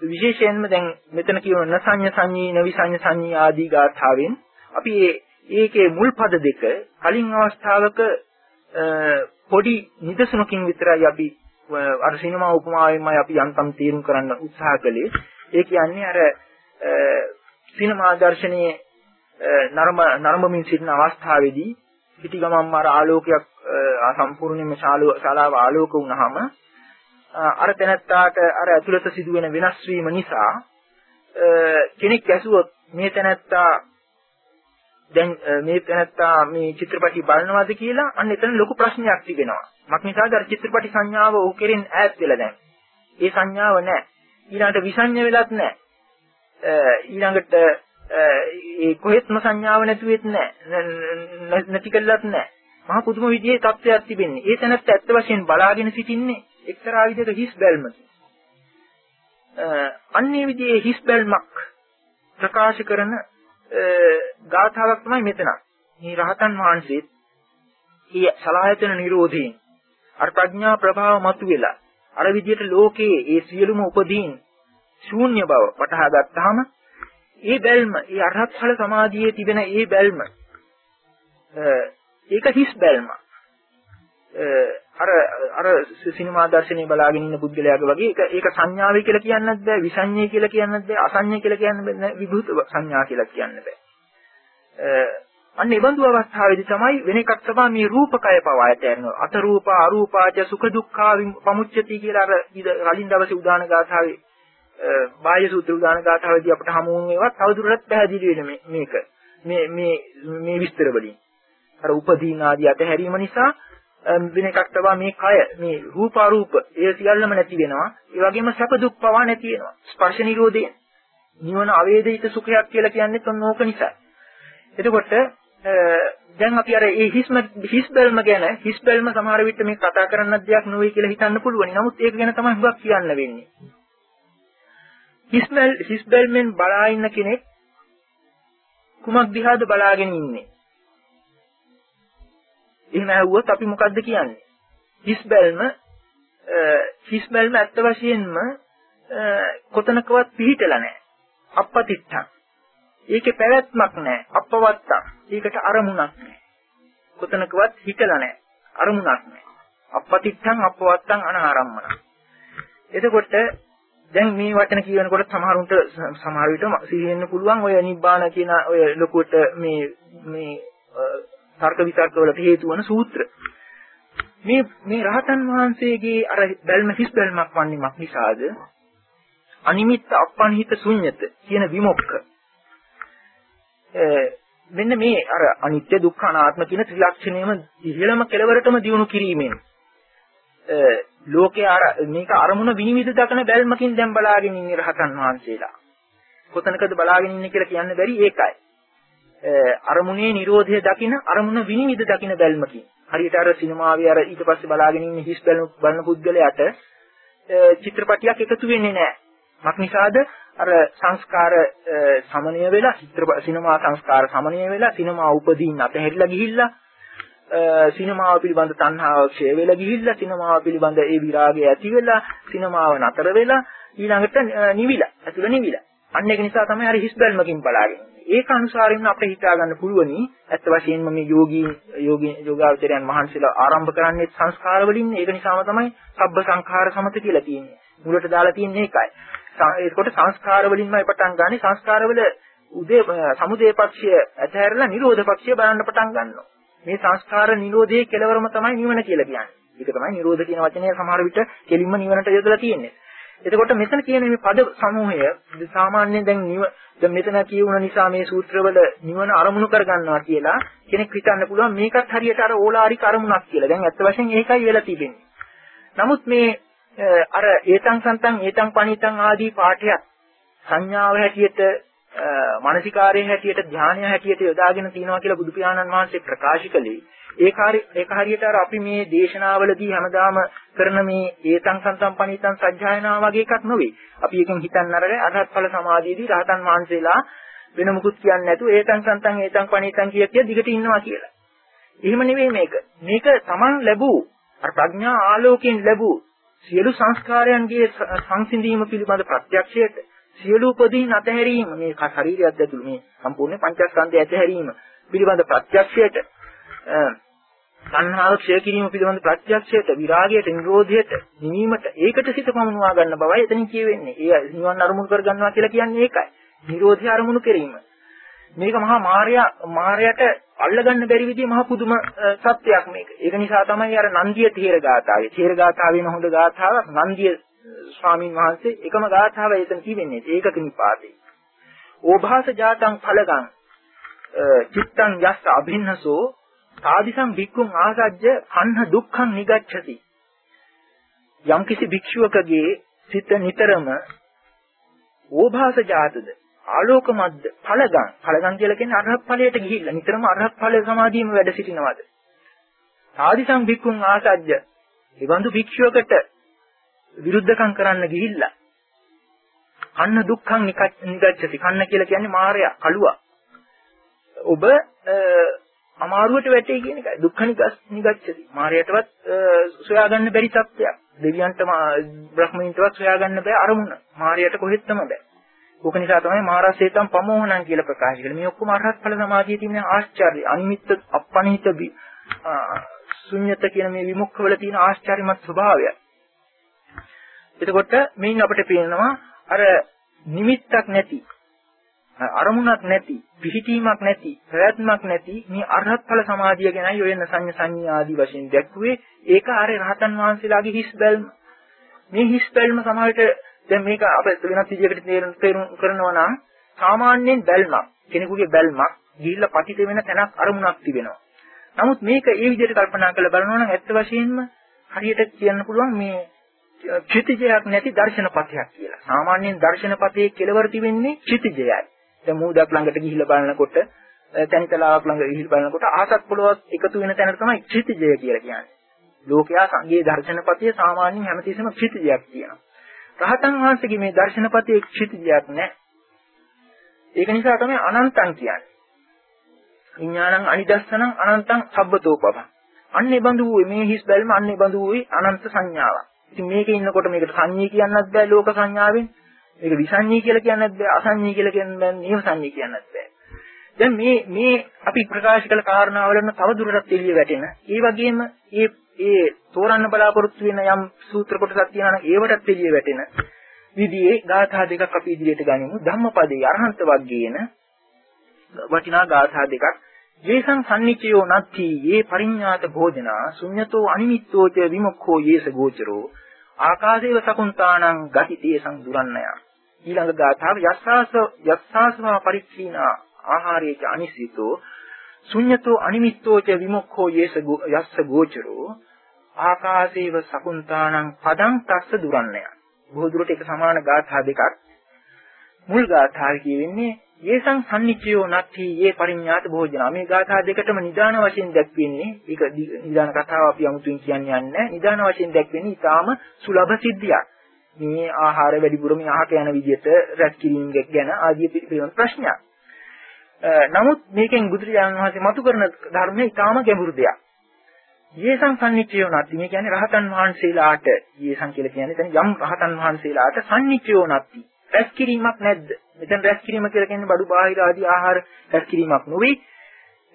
විශේෂයෙන්ම දැන් මෙතන කියවන නසඤ්ඤ සංඤී නවිසඤ්ඤ සංඤී ආදී ගාථාවෙන් අපි ඒකේ මුල් පද දෙක කලින් අවස්ථාවක පොඩි නිදසුනකින් විතරයි අපි අර සිනමා උපමාවෙන්මයි අපි යන්තම් තීරුම් කරන්න උත්සාහ කළේ. ඒ කියන්නේ අර සිනමා දර්ශනයේ නරම නරඹමින් සිටින අවස්ථාවේදී පිටි ගමම්ම අර ආලෝකයක් සම්පූර්ණයෙන්ම ශාලාව ආලෝක වුණාම අර තැනත්තාට අර ඇතුළත සිදුවෙන වෙනස් වීම නිසා කෙනෙක් ඇසුවොත් මේ තැනත්තා දැන් මේ තැනත්තා මේ චිත්‍රපටි බලනවාද කියලා අන්න එතන ලොකු ප්‍රශ්නයක් තිබෙනවා. මක් නිසාද අර චිත්‍රපටි සංඥාව ඔහු කෙරෙන් ඈත් වෙලා දැන්. ඒ සංඥාව නැහැ. ඊළඟට විසඤ්ඤ වෙලත් නැහැ. ඊළඟට ඒ කොහෙත්ම සංඥාව නැතුවෙත් නැහැ. නැති කළත් නැහැ. මහා පුදුම විදිහේ තත්ත්වයක් තිබෙන්නේ. ඒ තැනත් ඇත්ත වශයෙන් බලාගෙන සිටින්නේ එක්තරා විදිහක හිස් බැල්මකින්. අන්නේ විදිහේ හිස් බැල්මක් ප්‍රකාශ කරන ගාථාවක් තමයි මෙතන. මේ රහතන් වහන්සේ ඊ සලායතන නිරෝධයෙන් අර ප්‍රඥා ප්‍රභාව මතුවෙලා අර විදිහට ලෝකයේ ඒ සියලුම උපදීන් ශූන්‍ය බව වටහා ගත්තාම ඒ බැල්ම, ඒ අරහත් ඵල සමාධියේ තිබෙන ඒ බැල්ම ඒක හිස් බැල්ම. අර අර සිනමා දර්ශනේ බලාගෙන ඉන්න පුද්ගලයාගේ වගේ ඒක ඒක සංඥාවේ කියලා කියන්නත් බෑ, විසඤ්ඤේ කියලා කියන්නත් බෑ, අසඤ්ඤේ කියලා කියන්න බෑ, විභූත සංඥා කියලා කියන්න බෑ. අන්න ඒ බඳු අවස්ථාවේදී තමයි වෙන එකක් තමයි මේ රූපකය පවායට යනවා. අත රූප අරූපාච සුඛ දුක්ඛා පමුච්චති කියලා අර කලින් දවසේ උදාන ගාථාවේ බාහ්‍ය සූත්‍ර උදාන ගාථාවේදී අපිට හමු වුණ ඒවා තවදුරටත් පැහැදිලි වෙන මේක. මේ මේ මේ විස්තර වලින්. අර උපදීන ආදී අතහැරීම නිසා වෙන එකක් තමයි මේ කය මේ රූපාරූප ඒ සියල්ලම නැති වෙනවා. ඒ වගේම සැප දුක් පවා නැති වෙනවා. ස්පර්ශ නිරෝධයෙන්. නිවන අවේදිත සුඛයක් කියලා කියන්නේ තොන් ඕක නිසා. එතකොට දැන් අපි අර ඒ හිස්ම හිස් බැල්ම ගැන හිස් බැල්ම සමහර විට මේ කතා කරන්න දෙයක් නෙවෙයි කියලා හිතන්න පුළුවන්. නමුත් ඒක ගැන තමයි හුඟක් කියන්න වෙන්නේ. හිස්බල් හිස්බල්ෙන් බලා ඉන්න කෙනෙක් කුමක් දිහාද බලාගෙන ඉන්නේ? එහෙම ඇහුවොත් අපි මොකද්ද කියන්නේ? හිස්බල්ම හිස්බල්ම ඇත්ත වශයෙන්ම කොතනකවත් පිහිටලා නැහැ. අපපතිත්තං. ඒකේ පැවැත්මක් නැහැ. අපවත්තං. ඒකට අරමුණක් නැහැ. කොතනකවත් හිටලා නැහැ. අරමුණක් නැහැ. අපපතිත්තං අපවත්තං අනාරම්මන. එතකොට දැන් මේ වචන කියනකොට සමහරුන්ට සමහර විට සිහින්න පුළුවන් ඔය නිබ්බාන කියන ඔය ලොකුවට මේ මේ තර්ක විතර්ක වලට හේතු වන සූත්‍ර. මේ මේ රහතන් වහන්සේගේ අර බැල්ම හිස් බැල්මක් වන්නේමක් නිසාද අනිමිත්ත අපන්හිත ශුන්්‍යත කියන විමුක්ඛ මෙන්න මේ අර අනිත්‍ය දුක්ඛ අනාත්ම කියන ත්‍රිලක්ෂණයම ඉහළම කෙලවරටම දියුණු කිරීමෙන් ලෝකේ අර මේක අරමුණ විනිවිද දකින බැල්මකින් දැන් බලාගෙන ඉන්නේ රහතන් වහන්සේලා. කොතනකද බලාගෙන ඉන්නේ කියලා කියන්න බැරි ඒකයි. අරමුණේ Nirodhe දකින අරමුණ විනිවිද දකින බැල්මකින්. හරියට අර සිනමාවේ අර ඊට පස්සේ බලාගෙන ඉන්න හිස් බැලුම් බලන පුද්ගලයාට චිත්‍රපටියක් එකතු වෙන්නේ නැහැ. මක් නිසාද? අර සංස්කාර සමනය වෙලා චිත්‍ර සිනමා සංස්කාර සමනය වෙලා සිනමා උපදීන් අතහැරිලා ගිහිල්ලා සිනමාව පිළිබඳ තණ්හාව ක්ෂය වෙලා ගිහිල්ලා සිනමාව පිළිබඳ ඒ විරාගය ඇති වෙලා සිනමාව නතර වෙලා ඊළඟට නිවිලා ඇතුළ නිවිලා අන්න ඒක නිසා තමයි හරි හිස් බැල්මකින් බලාගෙන ඒක අනුසාරින් අපිට හිතා ගන්න පුළුවනි. ඇත්ත වශයෙන්ම මේ යෝගී යෝගී යෝගාවචරයන් මහන්සිලා ආරම්භ කරන්නේ සංස්කාර වලින් ඒක නිසාම තමයි සබ්බ සංඛාර සමත කියලා තියෙන්නේ. මුලට දාලා තියෙන්නේ ඒකයි. ඒකට සංස්කාර වලින්මයි පටන් ගන්නෙ. සංස්කාරවල උදේ සමුදේ පක්ෂය ඇතහැරලා නිරෝධ පක්ෂය බලන්න පටන් ගන්නවා. මේ සංස්කාර නිරෝධයේ කෙලවරම තමයි නිවන කියලා කියන්නේ. ඒක තමයි නිරෝධ කියන වචනය සමහර විට කෙලින්ම නිවනට යොදලා තියෙන්නේ. එතකොට මෙතන කියන මේ පද සමූහය. සාමාන්‍යයෙන් දැන් දැන් මෙතන කියවුන නිසා මේ සූත්‍රවල නිවන අරමුණු කරගන්නවා කියලා කෙනෙක් හිතන්න පුළුවන් මේකත් හරියට අර ඕලාරික අරමුණක් කියලා. දැන් ඇත්ත වශයෙන් ඒකයි වෙලා තිබෙන්නේ. නමුත් මේ අර ඒතං සන්තං ඒතං පණිතං ආදී පාඨයක් සංඥාව හැටියට මානසිකාරයේ හැටියට ධානය හැටියට යොදාගෙන තියනවා කියලා බුදු පියාණන් වහන්සේ ප්‍රකාශ කළේ ඒක හරි ඒක හරියට අර අපි මේ දේශනාවලදී හැමදාම කරන මේ ඒතං සන්තං පණිතං සත්‍යයනා වගේ එකක් නෙවෙයි. අපි එකෙන් හිතන්න අරගෙන අරහත් ඵල සමාධියේදී රහතන් වහන්සේලා වෙන මුකුත් කියන්නේ නැතුව ඒතං සන්තං ඒතං පණිතං කිය කිය දිගට ඉන්නවා කියලා. එහෙම නෙවෙයි මේක. මේක Taman ලැබූ අර ප්‍රඥා ආලෝකයෙන් ලැබූ සියලු සංස්කාරයන්ගේ සංසිඳීම පිළිබඳ ප්‍රත්‍යක්ෂයට සියලු උපදීන් අතහැරීම මේ ශරීරයත් ඇතුළු මේ සම්පූර්ණ පංචස්කන්ධය අතහැරීම පිළිබඳ ප්‍රත්‍යක්ෂයට සංහාව ක්ෂය කිරීම පිළිබඳ ප්‍රත්‍යක්ෂයට විරාගයට නිරෝධයට නිවීමට ඒකට සිත පමුණවා ගන්න බවයි එතනින් කියවෙන්නේ. ඒ නිවන් අරමුණු කර ගන්නවා කියලා කියන්නේ ඒකයි. නිරෝධය අරමුණු කිරීම. මේක මහා මාර්යා මාර්යාට අල්ලගන්න බැරි විදිහේ මහා පුදුම සත්‍යයක් මේක. ඒක නිසා තමයි අර නන්දිය තේර ගාථාවේ. තේර ගාථාවේ වෙන හොඳ ගාථාවක් නන්දිය ස්වාමින් වහන්සේ එකම ගාථාව එතන කියවෙන්නේ. ඒකක නිපාතේ. ඕභාස ජාතං ඵලගං චිත්තං යස්ස අභින්නසෝ සාදිසං භික්ඛුන් ආසජ්ජ කන්හ දුක්ඛං නිගච්ඡති. යම්කිසි භික්ෂුවකගේ සිත නිතරම ඕභාස ජාතද ආලෝකමද්ද ඵලගම් ඵලගම් කියලා කියන්නේ අරහත් ඵලයට ගිහිල්ලා නිතරම අරහත් ඵලයේ සමාධියම වැඩ සිටිනවද? සාදිසං භික්ඛුන් ආසජ්ජ එවන්දු භික්ෂුවකට විරුද්ධකම් කරන්න ගිහිල්ලා කන්න දුක්ඛං නිගච්ඡති. කන්න කියලා කියන්නේ මායя කලුවා ඔබ අමාරුවට වැටේ කියන එකයි. දුක්ඛ නිගච්ඡති. මායයටවත් සොයාගන්න බැරි තත්ත්වයක්. දෙවියන්ට බ්‍රහ්මීන්ටවත් සොයාගන්න බෑ අරමුණ. මායයට කොහෙත්ම බෑ. ඕක නිසා තමයි මහරසේතම් පමෝහණං කියලා ප්‍රකාශ කළේ. මේ ඔක්කොම අරහත් ඵල සමාධියේ තියෙන ආශ්චර්ය, අනිමිත්ත, අපණිත ශුන්්‍යත කියන මේ විමුක්ඛවල තියෙන ආශ්චර්යමත් ස්වභාවය. එතකොට මේන් අපිට පේනවා අර නිමිත්තක් නැති අරමුණක් නැති, පිහිටීමක් නැති, ප්‍රයත්නක් නැති මේ අරහත් ඵල සමාධිය ගැනයි ඔය නසඤ්ඤ සංඤ්ඤා ආදී වශයෙන් දැක්ුවේ. ඒක ආර රහතන් වහන්සේලාගේ හිස් බැල්ම. මේ හිස් බැල්ම සමාජයට දැන් මේක අප වෙනත් විදිහකට තේරුම් කරනවා නම් සාමාන්‍යයෙන් බැල්මක් කෙනෙකුගේ බැල්මක් ගිහිල්ලා පතිත වෙන තැනක් අරමුණක් තිබෙනවා. නමුත් මේක ඒ විදිහට කල්පනා කරලා බලනවා නම් ඇත්ත වශයෙන්ම හරියට කියන්න පුළුවන් මේ චිතිජයක් නැති දර්ශනපතයක් කියලා. සාමාන්‍යයෙන් දර්ශනපතයේ කෙලවර තිබෙන්නේ චිතිජයයි. දැන් මූදක් ළඟට ගිහිල්ලා බලනකොට තනිතලාවක් ළඟ ගිහිල්ලා බලනකොට ආසත් පොළොවක් එකතු වෙන තැනට තමයි ක්ෂිතිජය කියලා කියන්නේ. ලෝකයා සංගේ දර්ශනපතිය සාමාන්‍යයෙන් හැමතිස්සෙම ක්ෂිතිජයක් කියනවා. රහතන් වහන්සේගේ මේ දර්ශනපතියේ ක්ෂිතිජයක් නැහැ. ඒක නිසා තමයි අනන්තං කියන්නේ. විඥානං අනිදස්සනං අනන්තං සබ්බතෝපම. අන්නේ බඳු වූ මේ හිස් බැල්ම අන්නේ බඳු වූ අනන්ත සංඥාවක්. ඉතින් මේකේ ඉන්නකොට මේකට සංඤී කියන්නත් බෑ ලෝක සංඥාවෙන්. මේක විසඤ්ඤී කියලා කියන්නත් බෑ අසඤ්ඤී කියලා කියන්න බෑ නියම සංඤී කියන්නත් බෑ. දැන් මේ මේ අපි ප්‍රකාශ කළ කාරණාවලන තව දුරටත් එළිය වැටෙන ඒ වගේම ඒ ඒ තෝරන්න බලාපොරොත්තු වෙන යම් සූත්‍ර කොටසක් තියෙනවා නම් ඒවටත් එළිය වැටෙන විදිහේ ගාථා දෙකක් අපි ඉදිරියට ගනිමු. ධම්මපදේ අරහන්ත වග්ගේන වටිනා ගාථා දෙකක්. යේසං සම්නිච්චයෝ නත්ති යේ පරිඤ්ඤාත භෝජනා ශුඤ්ඤතෝ අනිමිත්තෝ ච විමුක්ඛෝ යේස ගෝචරෝ. ආකාශේව සකුන්තානං ගතිතේ සංදුරන්නයං ඊළඟ ගාථාව යස්සාස යස්සාසවා පරික්ඛීනා ආහාරේච අනිසිතෝ ශුඤ්ඤතෝ අනිමිත්තෝ ච විමුක්ඛෝ යේස යස්ස ගෝචරෝ ආකාශේව සකුන්තානං පදං තස්ස දුරන්නය. බොහෝ දුරට එක සමාන ගාථා දෙකක්. මුල් ගාථාවේ කියවෙන්නේ යේසං සම්නිච්චයෝ නත්ති යේ පරිඤ්ඤාත භෝජන. මේ ගාථා දෙකටම නිදාන වශයෙන් දැක්වෙන්නේ ඒක නිදාන කතාව අපි අමුතුවෙන් කියන්නේ නැහැ. නිදාන වශයෙන් දැක්වෙන්නේ ඊටාම සුලභ සිද්ධියක්. මේ ආහාර වැඩිපුරම අහක යන විදිහට රැස් කිරීම ගැන ආදී පිළිබඳ ප්‍රශ්නයක්. නමුත් මේකෙන් බුදුරජාණන් වහන්සේ මතු කරන ධර්මය ඊටාම ගැඹුරු දෙයක්. යේසං සම්නිච්චයෝ නැති මේ කියන්නේ රහතන් වහන්සේලාට යේසං කියලා කියන්නේ දැන් යම් රහතන් වහන්සේලාට සම්නිච්චයෝ නැති රැස් කිරීමක් නැද්ද? මෙතන රැස් කිරීම කියලා කියන්නේ බඩු බාහිර ආදී ආහාර රැස් කිරීමක් නෙවෙයි.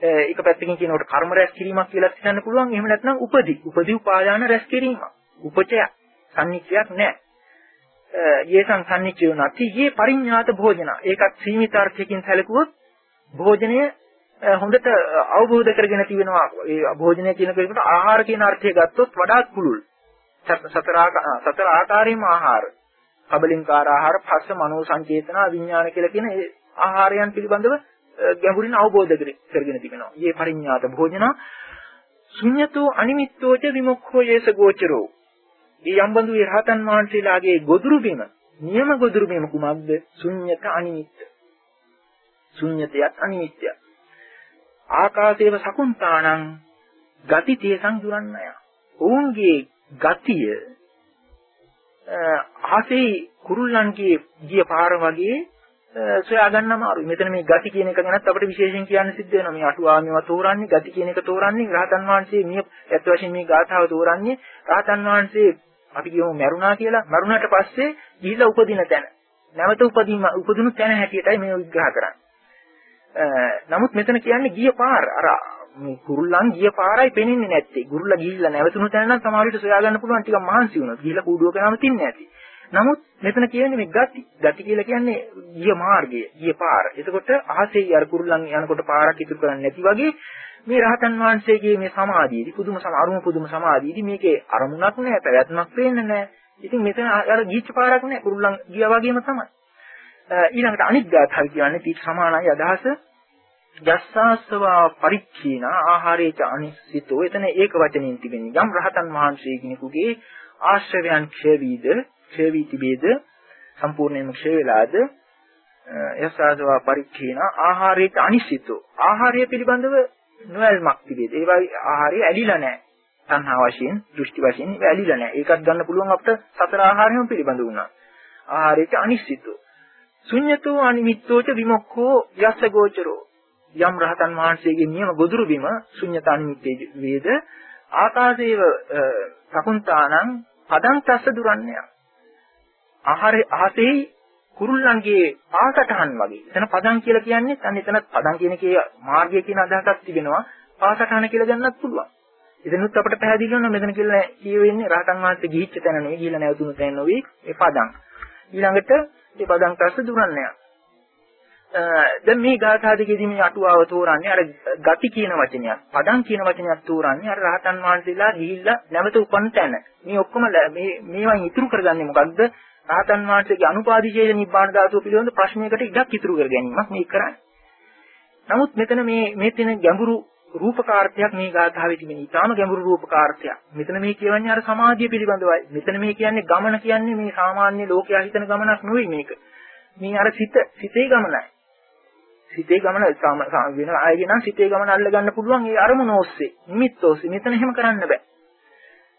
ඒක පැත්තකින් කියනකොට කර්ම රැස් කිරීමක් කියලා හිතන්න පුළුවන්. එහෙම නැත්නම් උපදි. උපදි උපාදාන රැස් කිරීමක්. උපචය සම්නිච්චයක් නැහැ. යේසං සම්නිච්චයෝ නැති යේ පරිඥාත භෝජන. ඒකත් සීමිත අර්ථයකින් සැලකුවොත් භෝජනය හොඳට අවබෝධ කරගෙන තියෙනවා. ඒ භෝජනය කියන කෙනෙකුට ආහාර කියන අර්ථය ගත්තොත් වඩාත් පුළුල්. සතර ආකාරයෙන්ම ආහාර. කබලින්කාර ආහාර, පස්ස මනෝ සංචේතනා විඥාන කියලා කියන ආහාරයන් පිළිබඳව ගැඹුරින් අවබෝධ කරගෙන තිබෙනවා. යේ පරිඥාත භෝජන ශුන්‍යතෝ අනිමිත්තෝච විමුක්ඛෝ යේස ගෝචරෝ. මේ යම්බඳු රහතන් වහන්සේලාගේ ගොදුරු බිම, නියම ගොදුරු බිම කුමක්ද? ශුන්‍යත අනිමිත්ත. ශුන්‍යතයත් අනිමිත්‍යයි. ආකාශේව සකුන්තානං ගති තේසං දුරන්නය. ඔවුන්ගේ ගතිය ආසේ කුරුල්ලන්ගේ ගිය පාර වගේ සොයා ගන්න අමාරුයි. මෙතන මේ ගති කියන එක ගැනත් අපිට විශේෂයෙන් කියන්න සිද්ධ වෙනවා. මේ අටුවාමේව තෝරන්නේ ගති කියන එක තෝරන්නේ රහතන් වහන්සේ මේ ඇත්ත වශයෙන් මේ ගාථාව තෝරන්නේ රහතන් වහන්සේ අපි කියමු මරුණා කියලා. මරුණාට පස්සේ ගිහිලා උපදින තැන. නැවත උපදීම උපදිනු තැන හැටියටයි මේ විග්‍රහ කරන්නේ. නමුත් මෙතන කියන්නේ ගිය පාර අර මේ කුරුල්ලන් ගිය පාරයි පෙනෙන්නේ නැත්තේ. කුරුල්ලා ගිහිල්ලා නැවතුණු තැන නම් සමහර විට සොයා ගන්න පුළුවන් ටිකක් මහන්සි වුණා. ගිහිල්ලා කූඩුවක නම තින්නේ නැති. නමුත් මෙතන කියන්නේ මේ ගති. ගති කියලා කියන්නේ ගිය මාර්ගය, ගිය පාර. එතකොට අහසේ අර කුරුල්ලන් යනකොට පාරක් ඉතුරු කරන්නේ නැති වගේ මේ රහතන් වහන්සේගේ මේ සමාධියේදී පුදුම අරුම පුදුම සමාධියේදී මේකේ අරමුණක් නැහැ, පැවැත්මක් පේන්නේ නැහැ. ඉතින් මෙතන අර ගිච්ච පාරක් නැහැ. කුරුල්ලන් ගියා වගේම තමයි. ඊළඟට අනිත් ගාථාව කියන්නේ ඊට සමානයි අදහස යස්සාස්වා පරිච්ඡේන ආහාරේච අනිසිතෝ එතන ඒක වචනෙන් තිබෙන්නේ යම් රහතන් වහන්සේ කෙනෙකුගේ ආශ්‍රවයන් ක්ෂය වීද ක්ෂය වී තිබේද සම්පූර්ණයෙන්ම ක්ෂය වෙලාද යස්සාස්වා පරිච්ඡේන ආහාරේච අනිසිතෝ ආහාරය පිළිබඳව නොයල්මක් තිබේද ඒ වගේ ආහාරය ඇලිලා නැහැ. තණ්හා වශයෙන් දෘෂ්ටි වශයෙන් ඇලිලා නැහැ. ඒකත් ගන්න පුළුවන් අපිට සතර ආහාරයම පිළිබඳ වුණා. ආහාරේච අනිසිතෝ ශුඤ්‍යතෝ අනිමිත්තෝච විමුක්ඛෝ යස්ස ගෝචරෝ යම් රහතන් වහන්සේගේ නියම ගොදුරු බිම ශුඤ්‍යත අනිමිත්තේ වේද ආකාශේව සකුන්තානං පදං තස්ස දුරන්නේ ආහාර අහසේ කුරුල්ලන්ගේ පාසටහන් වගේ. එතන පදං කියලා කියන්නේ අන්න එතන පදං කියන එකේ මාර්ගය කියන අදහසක් තිබෙනවා. පාසටහන කියලා ගන්නත් පුළුවන්. එතනත් අපිට පැහැදිලි වෙනවා මෙතන කියලා කියවෙන්නේ රහතන් වහන්සේ ගිහිච්ච තැන නෙවෙයි ගිහිලා නැවතුණු තැන නෙවෙයි ඒ පදං. ඊළඟට මේ පදං තස්ස දුරන්නේ. දැන් මේ ගාථා දෙකේදී මේ අටුවාව තෝරන්නේ අර ගති කියන වචනයක්, පදං කියන වචනයක් තෝරන්නේ අර රහතන් වහන්සේලා ගිහිල්ලා නැවත උපන් තැන. මේ ඔක්කොම මේ මේවන් ඉතුරු කරගන්නේ මොකද්ද? රහතන් වහන්සේගේ අනුපාදිශේෂ නිබ්බාන ධාතුව පිළිබඳ ප්‍රශ්නයකට ඉඩක් ඉතුරු කර ගැනීමක් මේ කරන්නේ. නමුත් මෙතන මේ මේ තියෙන ගැඹුරු රූපකාර්ථයක් මේ ගාථාවේ තිබෙන ඊටාම ගැඹුරු රූපකාර්ථයක්. මෙතන මේ කියවන්නේ අර සමාධිය පිළිබඳවයි. මෙතන මේ කියන්නේ ගමන කියන්නේ මේ සාමාන්‍ය ලෝකයා හිතන ගමනක් නෙවෙයි මේක. මේ අර සිත සිතේ ගමනයි. සිතේ ගමන වෙන අයගේ නම් සිතේ ගමන අල්ල ගන්න පුළුවන් ඒ අරමුණ ඔස්සේ නිමිත්ත ඔස්සේ මෙතන එහෙම කරන්න බෑ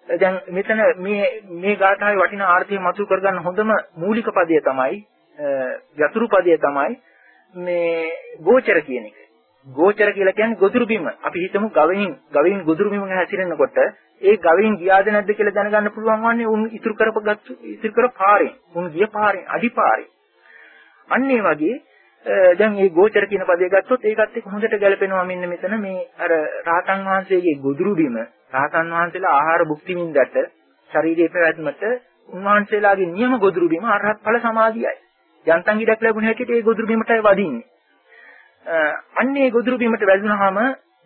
දැන් මෙතන මේ මේ ගාථාවේ වටිනා ආර්ථිය මතු කරගන්න හොඳම මූලික පදය තමයි යතුරු පදය තමයි මේ ගෝචර කියන එක. ගෝචර කියලා කියන්නේ ගොදුරු බිම. අපි හිතමු ගවයින් ගවයින් ගොදුරු බිම හැසිරෙනකොට ඒ ගවයින් ගියාද නැද්ද කියලා දැනගන්න පුළුවන් වන්නේ උන් ඉතුරු කරපගත්තු ඉතුරු කර පාරෙන්. උන් ගිය පාරෙන් අඩිපාරෙන්. අන්න ඒ වගේ දැන් මේ ගෝචර කියන පදේ ගත්තොත් ඒකත් එක්ක හොඳට ගැලපෙනවා මෙන්න මෙතන මේ අර රාතන් වහන්සේගේ ගොදුරු බිම රාතන් වහන්සේලා ආහාර භුක්ති විඳට ශරීරයේ පැවැත්මට උන්වහන්සේලාගේ නියම ගොදුරු බිම අරහත් ඵල සමාධියයි. යන්තම් ඉඩක් ලැබුණ හැටියට ඒ ගොදුරු බිමටයි වදින්නේ. අන්නේ ගොදුරු බිමට වැදුනහම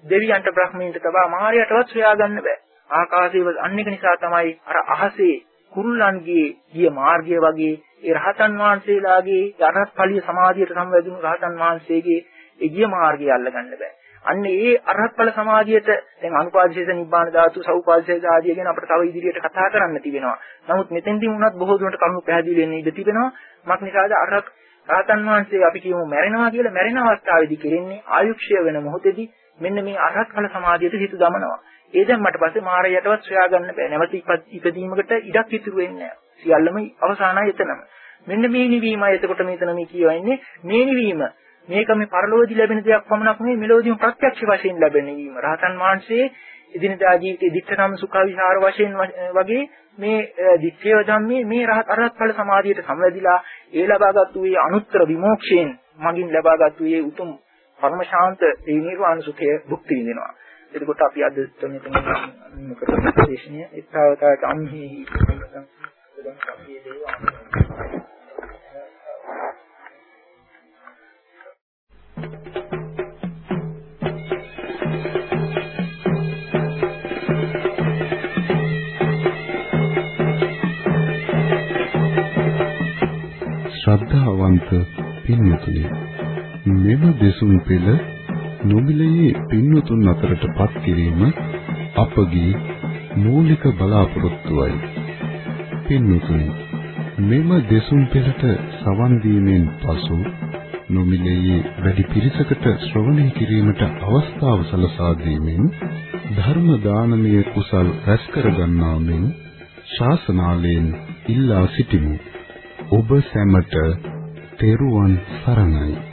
දෙවියන්ට බ්‍රහ්මීන්ට තබා මායයටවත් සොයා ගන්න බෑ. ආකාශයේ අන්නේක නිසා තමයි අර අහසේ කුරුල්ලන්ගේ ගිය මාර්ගය වගේ ඒ රහතන් වහන්සේලාගේ යටත් ඵලිය සමාධියට සම්වැදුණු රහතන් වහන්සේගේ ඒ ගිය මාර්ගය අල්ලගන්න බෑ. අන්න ඒ අරහත් ඵල සමාධියට දැන් අනුපාදිශේෂ නිබ්බාන ධාතු සෞපාදිශේෂ ආදී ගැන අපිට තව ඉදිරියට කතා කරන්න තිබෙනවා. නමුත් මෙතෙන්දී වුණත් බොහෝ දුරට කරුණු පැහැදිලි වෙන්න ඉඩ තිබෙනවා. මක් නිසාද අරහත් රහතන් වහන්සේ අපි කියමු මැරෙනවා කියලා මැරෙන අවස්ථාවේදී කෙරෙන්නේ ආයුක්ෂය වෙන මොහොතේදී මෙන්න මේ අරහත් ඵල සමාධියට හිත දමනවා. ඒ දැම්මට පස්සේ මාරයටවත් සොයා ගන්න බෑ. නැවත ඉපදීමකට ඉඩක් ඉතුරු වෙන්නේ නැහැ. සියල්ලම අවසానයි එතනම. මෙන්න මේ නිවීමයි එතකොට මෙතන මේ කියවන්නේ මේ නිවීම මේක මේ පරලෝකදී ලැබෙන දෙයක් පමණක් නෙවෙයි මෙලෝදීම ප්‍රත්‍යක්ෂ වශයෙන් ලැබෙන නිවීම. රහතන් වහන්සේ එදිනදා ජීවිතයේ දික්කනම සුඛවිහාර වශයෙන් වගේ මේ දික්කේව ධම්මේ මේ රහත් අරහත් ඵල සමාධියට සම්වැදිලා ඒ ලබාගත්තු මේ අනුත්තර විමෝක්ෂයෙන් මගින් ලබාගත්තු මේ උතුම් පරම ශාන්ත ඒ නිර්වාණ සුඛය භුක්ති විඳිනවා. එතකොට අපි අද මෙතන කරන දේශනය ඒතාවතාවට අම්හි දැන් කපියේ දේවා ශ්‍රද්ධාවන්ත පින්වතුනි මෙම දෙසුම් පෙළ නොමිලයේ පින්වතුන් අතරටපත් කිරීම අපගේ මූලික බලාපොරොත්තුවයි. පින්වතුනි මෙම දෙසුම් පෙළට සවන් දීමෙන් පසු නොමිලයේ වැඩි පිරිසකට ශ්‍රවණය කිරීමට අවස්ථාව සලසා දීමෙන් ධර්ම දානමය කුසල් රැස් කර ගන්නා මෙන් ශාසනාලයෙන් ඉල්ලා සිටිමු. ඔබ සැමට තෙරුවන් සරණයි.